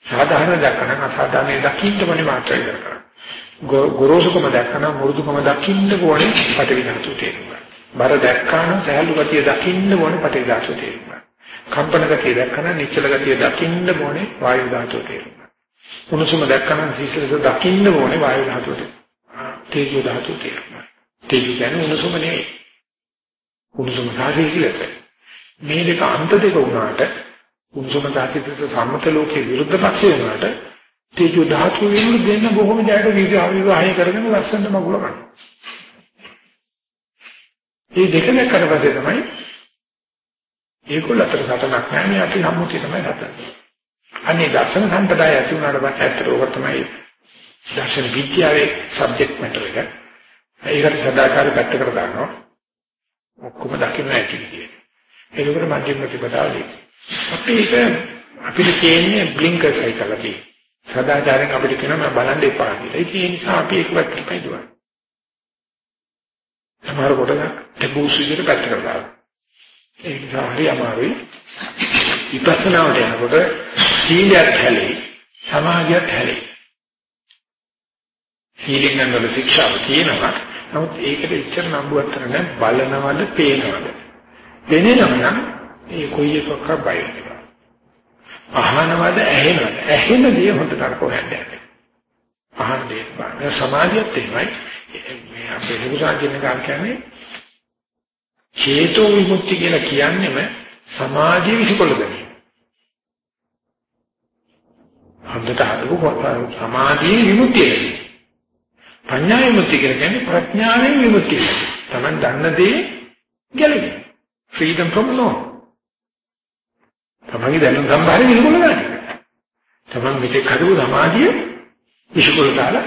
සාධාරණ දැක්කම අසාධාරණ දකින්න ඕනේ මාතෘකාව ඉවර කරගන්න. ගොරෝසුකම දැක්කම මෘදුකම දකින්න ඕනේ පටවිනාසු තේරුම් බර දැක්කම සහැල්ලු ගතිය දකින්න ඕනේ පටවිනාසු තේරුම් කම්පන ගතිය දැක්කම නිශ්චල ගතිය දකින්න ඕනේ වායු ධාතුව තේරුම් උණුසුම දැක්කම සීසලස දකින්න ඕනේ වායු ධාතුව තේජෝ ධාතුව තේරුම් තේජෝ කියන්නේ උණුසුම නෙවෙයි. උණුසුම සාධීසිලස මේ දෙක අන්ත දෙක වුණාට උන්සම ධාතිතස සම්මත ලෝකේ විරුද්ධ පක්ෂේ වුණාට තේජෝ ධාතු වෙනුළු දෙන්න බොහොම ජයට විවාහය කරගෙන ලස්සනට මගුල ගන්න. මේ දෙක දැක්කට පස්සේ තමයි ඒගොල්ලෝ අතර සටනක් නැහැ මේ අපි සම්මුතිය තමයි හදන්නේ. අනේ දර්ශන සම්පදාය ඇති වුණාට පස්සේ ඇත්තට ඕක තමයි දර්ශන විද්‍යාවේ සබ්ජෙක්ට් මැටර් එක. ඒකට සදාකාර පැත්තකට දානවා. ඔක්කොම දකින්න ඇති කියන්නේ. එතකොට මධ්‍යම ප්‍රතිපදාවදී අපි ඒක අපිට කියන්නේ බ්ලින්කර්ස් එකයි කියලා කියනවා. සදාචාරයෙන් අපිට කියනවා මම බලන්න එපා කියලා. ඒ නිසා අපි ඒක පැත්තට පයිදුවා. සමහර කොට ටෙබුස් විදිහට පැත්තකට දානවා. ඒ නිසා හරි අමාරුයි. විපස්සනාවට යනකොට සීලයක් හැලෙයි, සමාධියක් හැලෙයි. සීලෙන් ගන්න ශික්ෂාව තියෙනවා. නමුත් ඒකට ඉච්චර නම්බුවක් කරන්නේ බලනවද, පේනවද? පෙනෙනව නම් ඒ කොයි එකක බය වෙනවා. අහනවද ඇහෙනවද? ඇහෙන දේ හොඳට අර කොහෙන්ද අහන දේ බලන සමාධියත් එහෙමයි. මේ අපේ ලුකුසාකින්න ගන්න කියන්නේ චේතෝ විමුක්ති කියලා කියන්නේම සමාධිය විසිකොල ගැනීම. හොඳට හදපු සමාධියේ විමුක්තිය. ප්‍රඥා විමුක්තිය කියන්නේ ප්‍රඥාවෙන් විමුක්තිය. Taman දන්න දේ ගැලවෙන. Freedom from law. තමන්ගේ දැනුම් සම්භාරය විසිකොල ගන්න. තමන් මෙතෙක් හදපු සමාධිය විසිකොල දාලා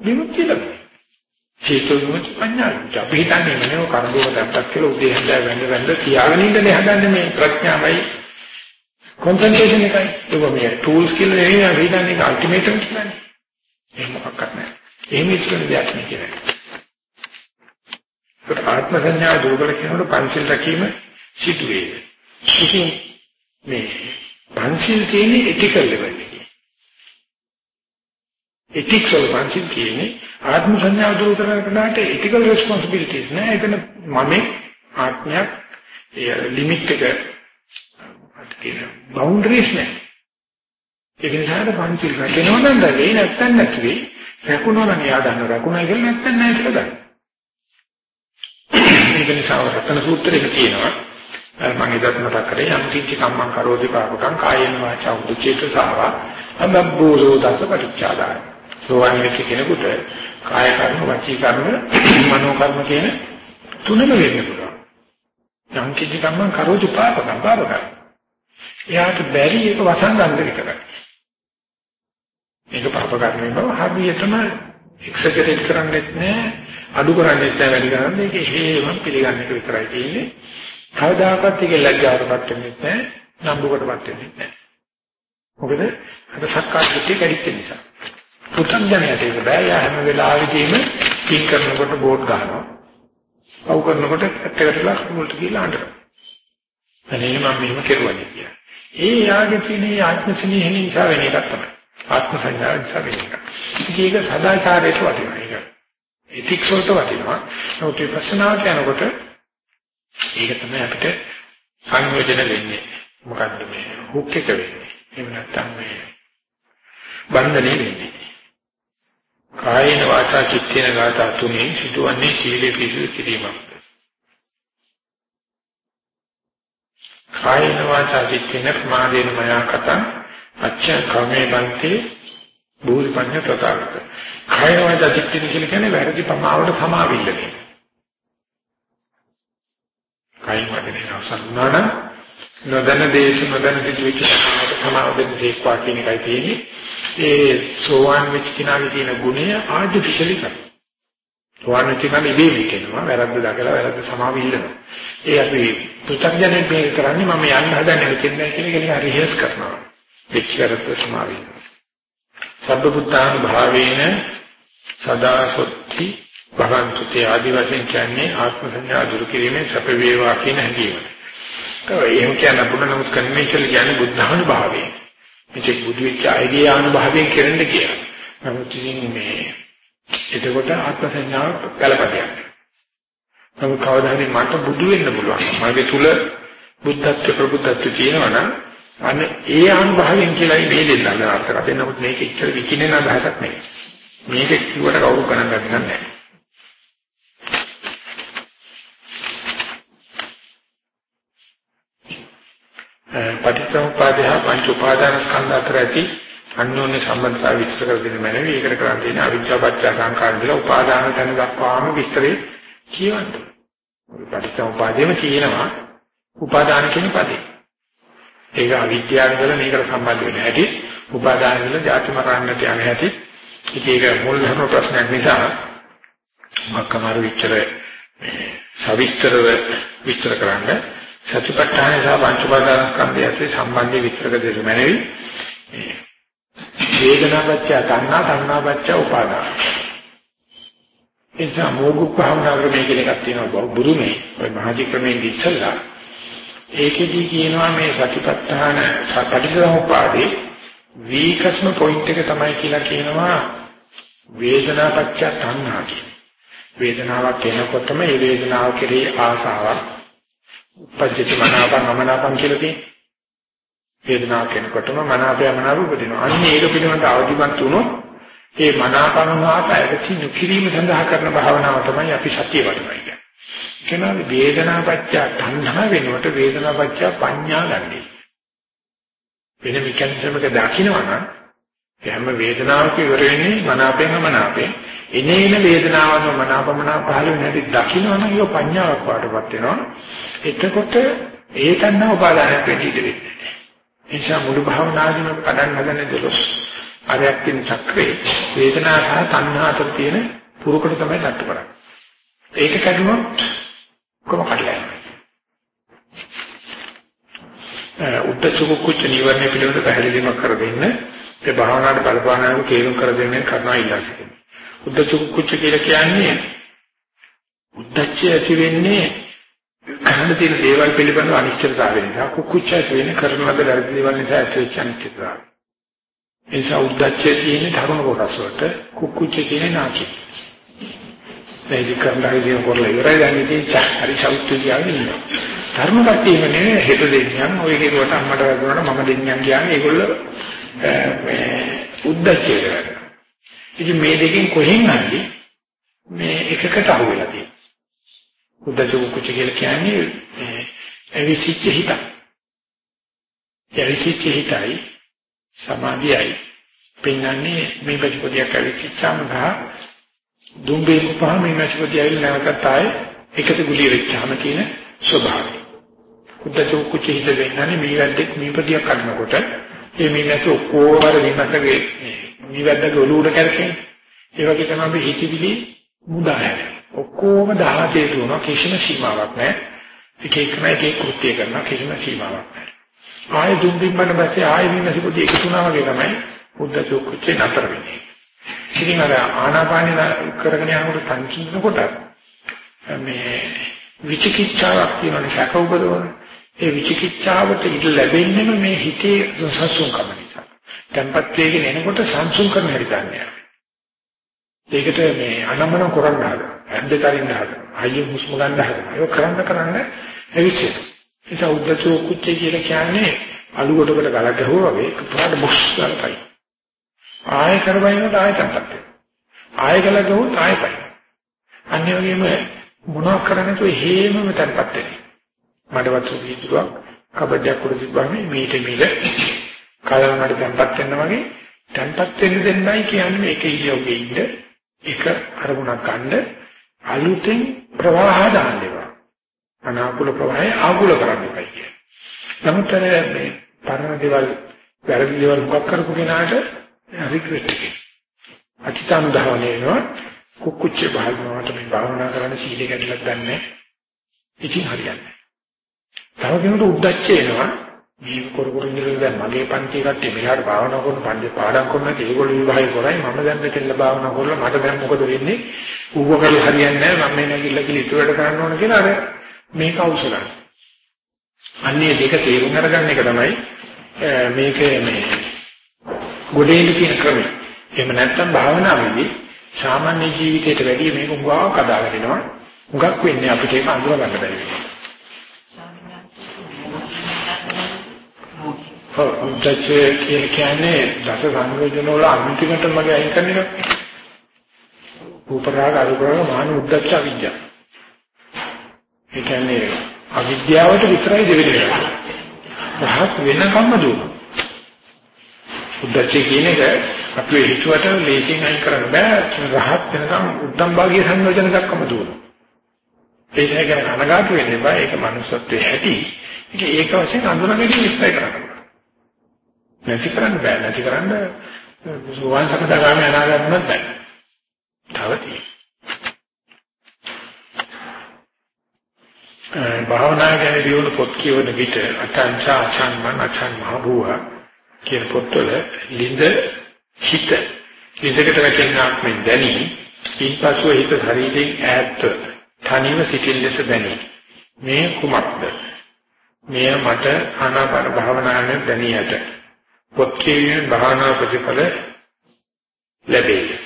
විමුක්තිය ලබනවා. චේතෝ විමුක්ති පඤ්ඤා. අපි හිතන්නේ මනේ කරදෝක දැක්කක් කියලා උදේ හඳා වැඳ වැඳ තියාගෙන ඉඳනේ හදන්නේ මේ ප්‍රඥාවයි කොන්සන්ට්‍රේෂන් එකයි. ඒක මේ ටූල්ස් කියලා නෙවෙයි අපි හිතන්නේ අල්ටිමේටම් කියන්නේ. ඒක මොකක්වත් නැහැ. එහෙම ඉස්සෙල්ලා දෙයක් නෙවෙයි කියන්නේ. ආත්ම සංඥා දුර්වල කියනකොට පංචිල් රැකීම සිදු වේ. ඉතින් මේ පන්සිල් තියෙන ethical level එකේ. ethics වල පන්සිල් කියන්නේ ආත්ම සංඥාව දුරු කරනකොට ethical responsibilities නෑ. එතන මම ආත්මයක් ඒ ලිමිට් එක කියන බවුන්ඩරිස් නෑ. ඒක නිසා පන්සිල් රැකෙනව නම් දැයි නැත්තම් නැති වෙයි. රැකුණා නම් එයා දන්න රැකුණා කියලා නැත්තම් නැහැ කියලා ගන්න. ඒක නිසා රතන සූත්‍රයේ තියෙනවා මම ඉදත් මතක් කරේ යම් කිසි කම්මං කරෝති පාපකං කායේන වාචා උචේතසාව අබ්බෝසෝ දස පටිච්චාදාය. සෝවාන් වෙච්ච කෙනෙකුට කාය කර්ම වචී කර්ම මනෝ කර්ම කියන තුනම වෙන්න පුළුවන්. යම් කිසි කම්මං කරෝති පාපකං පාපකං. එයාට බැරි ඒක වසංගන්න විතරයි. මේක පාප කර්මයෙන් බව හරියටම එක්සජරේට් කරන්නේත් නැහැ අඩු කරන්නේත් නැහැ වැඩි කරන්නේ ඒක හේම පිළිගන්න එක විතරයි තියෙන්නේ. කවදාකවත් ඒක ලැජ්ජාවටපත් වෙන්නේ නැහැ නම්බුකටපත් වෙන්නේ නැහැ මොකද අර සක්කාය දිට්ඨිය කැඩිච්ච නිසා. පුතන්ජනයට ඒක බෑ. යා හැම වෙලාවෙදීම පින් කරනකොට බෝඩ් ගන්නවා. පව් කරනකොට ඇත්තටලා මුලට ගිහලා අඬනවා. අනේ මම මෙහෙම කෙරුවා කියලා. ඒ යාගේ තියෙන ආත්ම ස්නේහය නිසා වෙන එකක් තමයි. ආත්ම සංඥාව නිසා වෙන එක. ඒක සදාචාරයට වටිනවා. ඒක එතික්ස් වලට වටිනවා. නමුත් විපස්සනාට යනකොට ඒක තමයි අපිට සංයෝජන වෙන්නේ. මොකද්ද මේ හුක් එක වෙන්නේ. එහෙම නැත්නම් මේ බන්ධනේ වෙන්නේ. කායේන වාචා චිත්තේන ගාථා තුනේ සිදුවන්නේ සීලේ පිසු කිරීමක්. කායේන වාචා චිත්තේන ප්‍රමාදේන මයා කතං අච්ච කමේ බන්තේ බෝධිපඤ්ඤ තථාගත. කය වච චිත්තින කියලා කියන්නේ වැරදි ප්‍රමාවට සමාවිල්ල කියන. කයින් වචනේ අවසන්නාන නොදැන දේශ නොදැන සිදුවෙච්ච සමාවෙන් දෙක්වා කියන එකයි තියෙන්නේ. ඒ සෝවාන් වෙච්ච කෙනාගේ තියෙන ගුණය ආර්ටිෆිෂලි කරනවා. සෝවාන් වෙච්ච කෙනා ඉබේම කියනවා වැරද්ද දකලා වැරද්ද සමාවිල්ලනවා. ඒ අපි පුතග්ජනෙන් මේක කරන්නේ මම යන්න හදන්නේ මෙතෙන් නැහැ කියන එක රිහර්ස් කරනවා. විචරත සමාවිත. සබ්බ බුද්ධාන භාවේන සදා සොත්ති භවන්තුති ආදි වශයෙන් කියන්නේ ආත්ම සංඥා දුරු කිරීමෙන් සැප වේවා කියන හැඟීම. ඒ එහෙම කියන්න පුළුවන් නමුත් කන්වෙන්ෂල් කියන්නේ බුද්ධානුභාවයෙන්. මේක බුදු වෙච්ච අයගේ අනුභවයෙන් කරන්න කියලා. නමුත් ඉතින් මේ එතකොට ආත්ම සංඥාව කලපදියක්. නමුත් කවදා හරි මට බුදු වෙන්න පුළුවන්. මගේ තුල බුද්ධත්ව ප්‍රබුද්ධත්ව තියෙනවා නම් අන්න ඒ අනුභවයෙන් කියලායි මේ දෙන්න අර්ථකථන. නමුත් මේක ඉච්චර විකිනෙන අදහසක් නෙවෙයි. මේක කිව්වට කවුරු ගණන් ගන්නෑ නැහැ. පටිච්චසමුප්පාදය පංච උපාදාන ස්කන්ධ අතර ඇති අන්‍යෝන්‍ය සම්බන්ධතාවය විස්තර කර දෙන්න මැනවි. ඒකට කරන් තියෙන අවිද්‍යාවච්ච සංකාර වල උපාදාන තන දක්වාම විස්තරේ කියවන්න. පටිච්චසමුපාදයේම තියෙනවා උපාදාන කියන පදේ. ඒක අවිද්‍යාව ඉඳලා මේකට සම්බන්ධ වෙන හැටි උපාදාන ඉඳලා ජාති මරන්නට යන හැටි ඉතින් ඒක මුල් ධර්ම ප්‍රශ්නයක් නිසා මක්කමාරු විචර සවිස්තරව විස්තර කරන්න. සතිපට්ඨාන සහ පංච උපාදාන ස්කන්ධය ඇතුලේ සම්බන්ධය විස්තර කර දෙන්න මැනවි වේදනාපච්චය තණ්හා තණ්හාපච්චය උපාදාන. එනිසා මොග්ගු භාවනා ක්‍රමයේ කියන එකක් තියෙනවා බුදුමේ ඔය මහජී ක්‍රමයෙන් ඉස්සල්ලා ඒකෙදී කියනවා මේ සතිපට්ඨාන සතිපට්ඨානෝපාදී වීකස්ම පොයින්ට් එක තමයි කියලා කියනවා වේදනාපච්ච තණ්හා කියන්නේ. වේදනාවක් එනකොටම ඒ වේදනාව කෙරෙහි ආසාවක් උපජ්ජති මනාපං අමනාපං කියලා තියෙනවා. වේදනාවක් එනකොටම මනාපය මනාප උපදිනවා. අන්න ඒක පිළිබඳ අවදිමත් වුණොත් ඒ මනාපං වාට ඇති නොකිරීම සඳහා කරන භාවනාව තමයි අපි සතිය වඩනවා කියන්නේ. කියනවා වේදනාපච්චය තණ්හා වෙනකොට වේදනාපච්චය පඤ්ඤා ගන්නේ. වෙන මෙකැනිසම් එක දකින්නවනම් හැම වේදනාවක ඉවර වෙන්නේ මනාපෙන් මනාපෙන්. එනේන වේදනාවම මනාපමනා පහළ වෙන හැටි දකින්නවනම් ඒක පඤ්ඤාවක් වඩපත් වෙනවා. එතකොට ඒ තණ්හා උපාදානයක් වෙන්න ඉඩ වෙන්නේ. ඒ නිසා මුළු භාවනාදිම පදන් හදන්නේ දොස්. අරයක් තියෙන චක්‍රේ වේදනාව සහ තණ්හා අතර තියෙන පුරුකට තමයි තට්ටු කරන්නේ. ඒක කැඩුනොත් කොහොම කඩලා යනවා. උද්දච්ච කුච්ච නිවර්ණ පිළිබඳ පැහැදිලිමක් කර දෙන්න ඒ භාවනාවට බලපානාවු කේරුම් කර දෙන්නේ කරනවා ඉල්ලා සිටිනවා. උද්දච්ච කුච්ච කියලා කියන්නේ උද්දච්චය ඇති වෙන්නේ කරන්න තියෙන දේවල් පිළිබඳව අනිශ්චිතතාවය නිසා කුකුච්චය වෙන කරන ලද වැරදි දේවල් නිසා ඇතිවෙච්ච අනිශ්චිතතාවය. ඒ නිසා උද්දච්චයේ තියෙන ධර්ම කොටස් වලට කුකුච්චේ තියෙන නාකි. මේක කරලා කියන කරලා ඉවරයි දැන් ඉතින් හරි සෞත්‍ය කියන්නේ ඉන්නවා. ධර්ම කට්ටියම නෙවෙයි හෙට දෙන්නියන් ඔය කෙරුවට අම්මට වැදුනට මම දෙන්නියන් කියන්නේ ඒගොල්ලෝ මේ උද්දච්චය කරනවා. ඉතින් මේ දෙකෙන් කොහෙන් හරි මේ එකකට අහු වෙලා තියෙනවා. උද්දච්ච කුච්ච කියලා කියන්නේ ඇවිසිච්ච හිත. ඇවිසිච්ච හිතයි සමාධියයි පෙන්වන්නේ මේ ප්‍රතිපදියක් ඇවිසිච්චාම සහ දුම්බේ පහ මේ ප්‍රතිපදියයි නැවතත් ආයේ එකතු ගුලිය වෙච්චාම තියෙන ස්වභාවය. උද්දච්ච කුච්ච හිත වෙන්නන්නේ මේ වැද්දෙක් මේ ප්‍රතියක් කරනකොට ඒ මිනිස්සු ඔක්කොම විමසගේ මේ වැද්දගේ ඔලුවට කරකෙන්නේ. ඒ වගේ තමයි අපි හිතවිලි මුදාගෙන. ඔක්කොම 17 තුන කිසිම සීමාවක් නැහැ. එක එක නයි එක කෘත්‍ය කරන කිසිම සීමාවක් නැහැ. ආයෙ දුම් බිම්බන බැසේ ආයෙ මිනිස්සු පොඩි එකතු වුණා වගේ තමයි බුද්ධ චෝක්කේ නතර වෙන්නේ. ඉතින් අර ආනාපානිය කරගෙන යනකොට සංකීර්ණකොට මේ විචිකිච්ඡාවක් තියෙනවනේ සැක උපදවන. ඒ විචිකිච්ඡාවට ඉඩ ලැබෙන්නේම මේ හිතේ සංසුන්කම නිසා. tempat වේගෙන එනකොට සංසුන් කරන හැටි දන්නේ. ඒකට මේ අනමන කරන්න හදන. ඇද්ද කරින්න හදන. අයිය හුස්ම ගන්න හදන. ඒක කරන්න කරන්න ඇවිස්සෙන. ඒ නිසා උද්දච්ච කුච්චේ කියලා කියන්නේ අලු කොටකට ගලක් ගහුවා වගේ එකපාරට බුස් ගන්නයි. ආයෙ කරවයිනොත් ආයෙ තත්ත්වයක්. ආයෙ ගල ගහුවොත් ආයෙ පයි. අනිත් වගේම මොනවා කරන්නේ તો හේමම තත්පත් වෙන්නේ. මඩවත් විදුවක් කබඩයක් උඩ තිබ්බම මීට මීට කලවනට තැම්පත් වෙන්න වගේ තැම්පත් වෙන්න දෙන්නයි කියන්නේ මේක ඉලියෝගේ ඉන්න එක අරමුණක් ගන්න අලුතෙන් ප්‍රවාහ දාන්න ඒවා. අනාකූල ප්‍රවාහය ආකූල කරන්න එපා කියන්නේ. නමුත් මේ පරණ දේවල් වැරදි දේවල් මොකක් කරපු කෙනාට රිග්‍රෙට් එක. අචිතාන දහවන වෙනවා කුකුච්චේ භාවනාවට මේ භාවනා කරන්න සීලය ගැටලක් ගන්නෑ. ඉතින් හරියන්නේ. තව කෙනෙකුට උද්දච්ච එනවා මේ කර කර ඉඳලා දැන් මගේ පන්ති කට්ටිය මෙහාට භාවනා කරන පන්ති පාඩම් කරන ඒගොල්ලෝ විභාගය කරයි මම දැන් මෙතන භාවනා කරලා මට දැන් මොකද වෙන්නේ ඌව කරලා හරියන්නේ නැහැ මම මේ නැගිටලා කියලා ඉතුරු වැඩ කරන්න ඕන කියලා අර මේක අවශ්‍යයි අන්නේ දෙක තේරුම් අරගන්න එක තමයි මේකේ මේ ගොඩේලි කියන ක්‍රමය එහෙම නැත්නම් භාවනාවේදී සාමාන්‍ය ජීවිතයට වැඩිය මේක උගාවක් අදාළගෙනවා උගක් වෙන්නේ අපිට ඒක අඳුර ගන්න බැරි වෙනවා ඔව් උද්දච්චය කියන්නේ දස සංයෝජන වල අන්තිමට මගේ අයින් කරන එක. උපරාග අනුපරාග මාන උද්දච්ච අවිද්‍යාව. ඒ කියන්නේ අවිද්‍යාවට විතරයි දෙවෙනි එක. රහත් වෙනකම්ම දුන. උද්දච්චය කියන එක අපි හිතුවට ලේසියෙන් අයින් කරන්න බෑ. රහත් වෙනකම් උත්තම් භාගයේ සංයෝජන දක්වම දුන. ඒක ගැන කනගාටු වෙන්න එපා. ඒක manussත්වයේ ඇති. ඒක ඒක වශයෙන් අඳුනගෙන ඉස්සයි කරන්න. නැති කරන්න බෑ නැති කරන්න සෝවාන් සකදාගාම අනාගතමත් බෑ. තව තියෙනවා. භාවනා ගැන දියුණු පොත් කියවන විට අටංචා අචන් මන අචන් මහබුව කියන පොත්වල ලිඳ හිත ලිඳකට වැටෙනාක් මෙන් දැනි ඉන්පසුව හිත ශරීරයෙන් ඈත් තනිව සිටින් ලෙස දැනි මේ කුමක්ද මෙය මට ආනාපාන භාවනාවෙන් දැනියට පොත් කියවීමෙන් භාවනා ප්‍රතිඵල ලැබේ.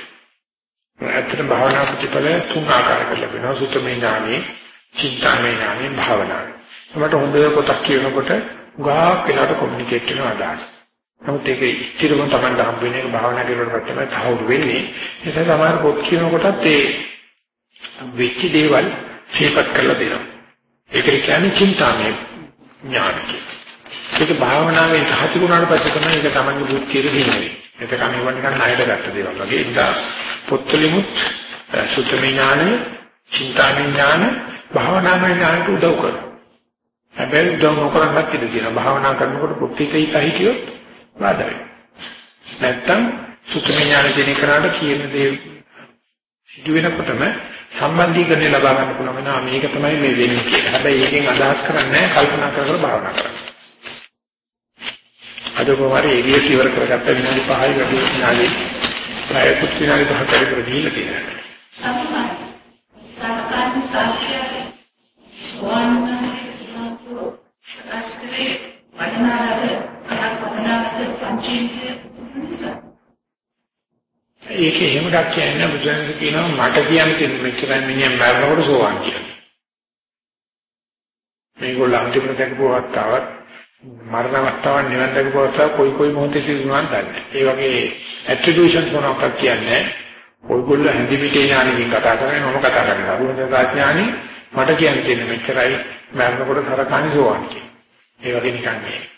ඇත්තට භාවනා ප්‍රතිඵල තුන් ආකාරයකට ලැබෙනවා. සුත්තමේ ඥානෙ, චින්තාමේ ඥානෙ, භාවනාව. මට හොඳ පොතක් කියනකොට ගාක් වෙලාට කොමියුනිකේට් කරන අදහස්. නමුත් ඒක ස්ථිරව තමයි හම්බ වෙන එක භාවනා කරනකොට තමයි තහවුරු වෙන්නේ. ඒ නිසා සමහර පොත් කියනකොටත් ඒ වෙච්ච දේවල් සිහිපත් කරලා දෙනවා. ඒකට කියන්නේ චින්තාමේ ඥාන කියලා. ඒක භාවනාවේ සහතිකුණාට පස්සේ තමයි ඒක තමන්ගේ බුද්ධියට දිනෙන්නේ. ඒක කණේවන් නිකන් ණයට ගත්ත දේවල් වගේ. ඒක පොත්වලිමුත් සුත්තමේ ඥානෙ, චින්තාමේ ඥාන, භාවනාමය ඥානට උදව් කරනවා. හැබැයි උදව් නොකරනත් ඉඳී තියෙනවා. භාවනා කරනකොට පුත්තිකයි හිතියොත් බාධා වෙනවා නැත්තම් සුතම ඥාන දෙන කරාට කියන දේ සිදු වෙනකොටම සම්බන්ධීකරණය ලබා ගන්න පුළුවන් නා මේක තමයි මේ වෙන්නේ කියලා. හැබැයි ඒකෙන් අදහස් කරන්නේ කල්පනා කර කර භාවනා කරන්න. අද කොහොමද ඒකේ ඉවර කරගත්ත විනාඩි 5යි වැඩි විනාඩි ප්‍රයත්න විනාඩි 5 කර දීලා තියෙනවා. සම්පූර්ණ සත්‍ය ස්වර්ණ ප්‍රකාශ කරේ වඩනාලද අර පංචේන්ද්‍රිය නිසා. ඒක එහෙම ගක් කියන්නේ බුදුන් කියනවා මට කියන්න තියෙන මෙච්චරයි මිනිහා මරනකොට සෝවන් කියලා. මේගොල්ලෝ අන්තිමට දැකපු අවස්ථාවත් මරණ අවස්ථාවක් නිවන් දැකපු අවස්ථාව කොයි කොයි මොහොතේ සිදුවනවද දන්නේ. ඒ වගේ ඇට්‍රිබියුෂන්ස් මොනවක්ද කියන්නේ ඔයගොල්ලෝ හැඳි පිටේ ඥානෙකින් කතා කරන්නේ මම කතා කරන්නේ. අරුණදා ඥානෙ මට කියන්න තියෙන මෙච්චරයි මරනකොට සරකාණි සෝවන් කියලා. ඒ වගේ නිකන් මේ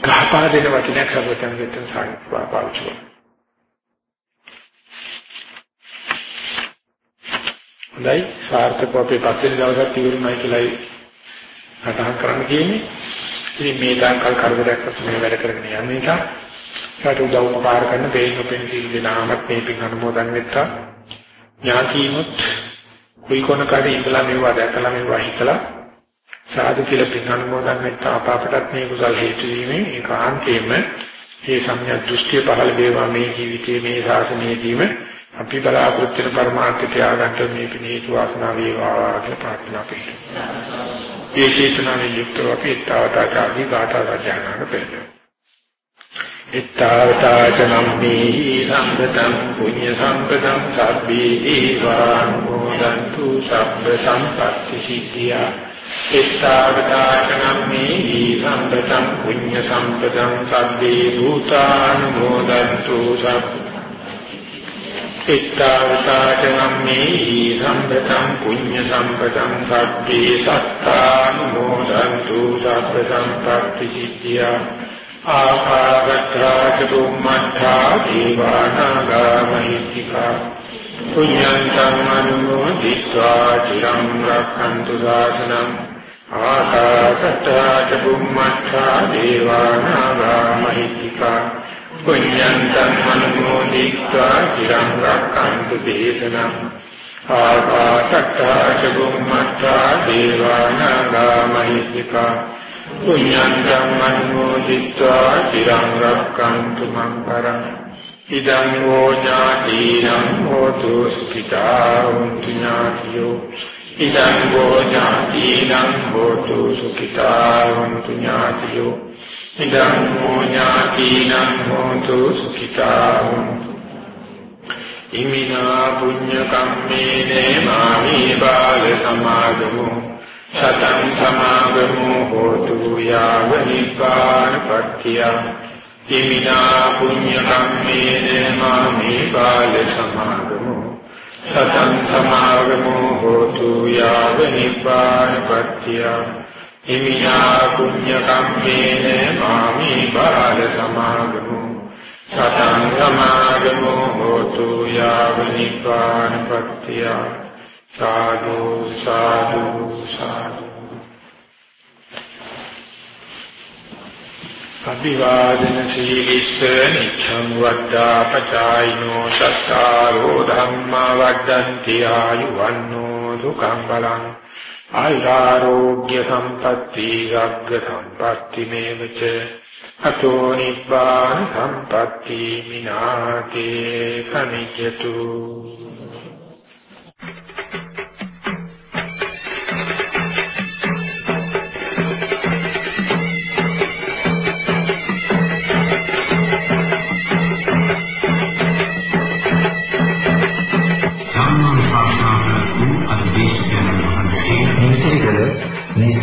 ගහපා දෙන වචනයක් සර්වතන් වෙතන සාකච්ඡා පාවිච්චි කරනවා. හොඳයි සාර්ථකව අපේ පස්වෙනි දවසට ඉවරුණයි කියලායි සටහන් කරන්න තියෙන්නේ. ඉතින් මේ දාන්කල් කරදරයක් මේ වැඩ කරගෙන යන නිසා කාට උදව් උපකාර කරන දෙයින් ඔපෙන් කීල් දෙනාමත් මේ පින් අනුමෝදන් වෙත්තා. ඥාතිනොත් කොයි කොනකට ඉඳලා මේවා දැකලා මේවා හිතලා සාදු කියලා පින් අනුමෝදන් වෙත්තා අපාපටත් මේ කුසල් හේතු වීමෙන් ඒකාන්තයෙන්ම මේ සම්‍යක් දෘෂ්ටිය පහළ වේවා මේ ජීවිතයේ මේ ශාසනයේදීම අපි බලාපොරොත්තු වෙන පරමාර්ථය තියාගන්න මේ පිණේතු වාසනාව වේවා කියලා ප්‍රාර්ථනා කරනවා. ඒ චේතනාවෙන් යුක්තව අපි ඊතාවතාචාදී ගාථා රචනාන පෙරේ. ඊතාවතාචනම්මේහි සම්පතං පුඤ්ඤ සම්පතං සබ්බේ දීවානුමෝදන්තු සබ්බ සම්පත්ති සිද්ධියා. ඊතාවතාචනම්මේහි සම්පතං පුඤ්ඤ සම්පතං සබ්බේ භූතානුමෝදන්තු සබ්බ ඉත්තාවතාචනම්මේ සම්පතං පුඤ්ඤ සම්පතං සබ්බේ සත්තානුමෝදන්තු සබ්බ සම්පත්ති සිද්ධියා. ආකාරත්තා චුම්මත්තා දීවානාගා මහිත්‍තිකා. පුඤ්ඤන්තං අනුමෝදිत्वा චිරං රක්ඛන්තු ශාසනං ආකාශට්ටා ච බුම්මට්ටා දේවානාගා මහිත්‍තිකා පුඤ්ඤන්තං අනුමෝදිत्वा චිරං රක්ඛන්තු දේශනං ආකාශට්ටා ච බුම්මට්ටා දේවානාගා මහිත්‍තිකා පුඤ්ඤන්තං අනුමෝදිत्वा චිරං රක්ඛන්තු මං පරං ඉදං හෝ ඥාතිනං හෝතු සුඛිතා හොන්තු ඥාතියෝ. ඉදං හෝ ඥාතිනං හෝතු සුඛිතා හොන්තු ඥාතියෝ. ඉදං හෝ ඥාතිනං හෝතු සුඛිතා ඉමිනා පුඤ්ඤ කම්මේන මාමි බාල සමාගමු. සතං සමාගමු හෝතු යාව නිපාන පත්‍තිය ඉමිනා පුඤ්ඤ කම්මේන මාමි බාල සමාගමු සතං සමාගමු හෝතු යාව නිපාන පත්‍තිය හිමිනා පුඤ්ඤ කම්මේන මාමි බාල සමාගමු සතං සමාගමු හෝතු යාව නිපාන පත්‍ය සාදු සාදු සාදු අභිවාදන සීලිස්ස නිච්ඡං වද්දා පචායිනෝ සත්තාරෝ ධම්මා වද්දන්ති ආයුවන්නෝ සුඛං බලං ආයුරෝග්‍ය සම්පatti රග්ග සම්පatti මේවච අතෝ නිබ්බාන සම්පatti මිනාතේ කනිජතු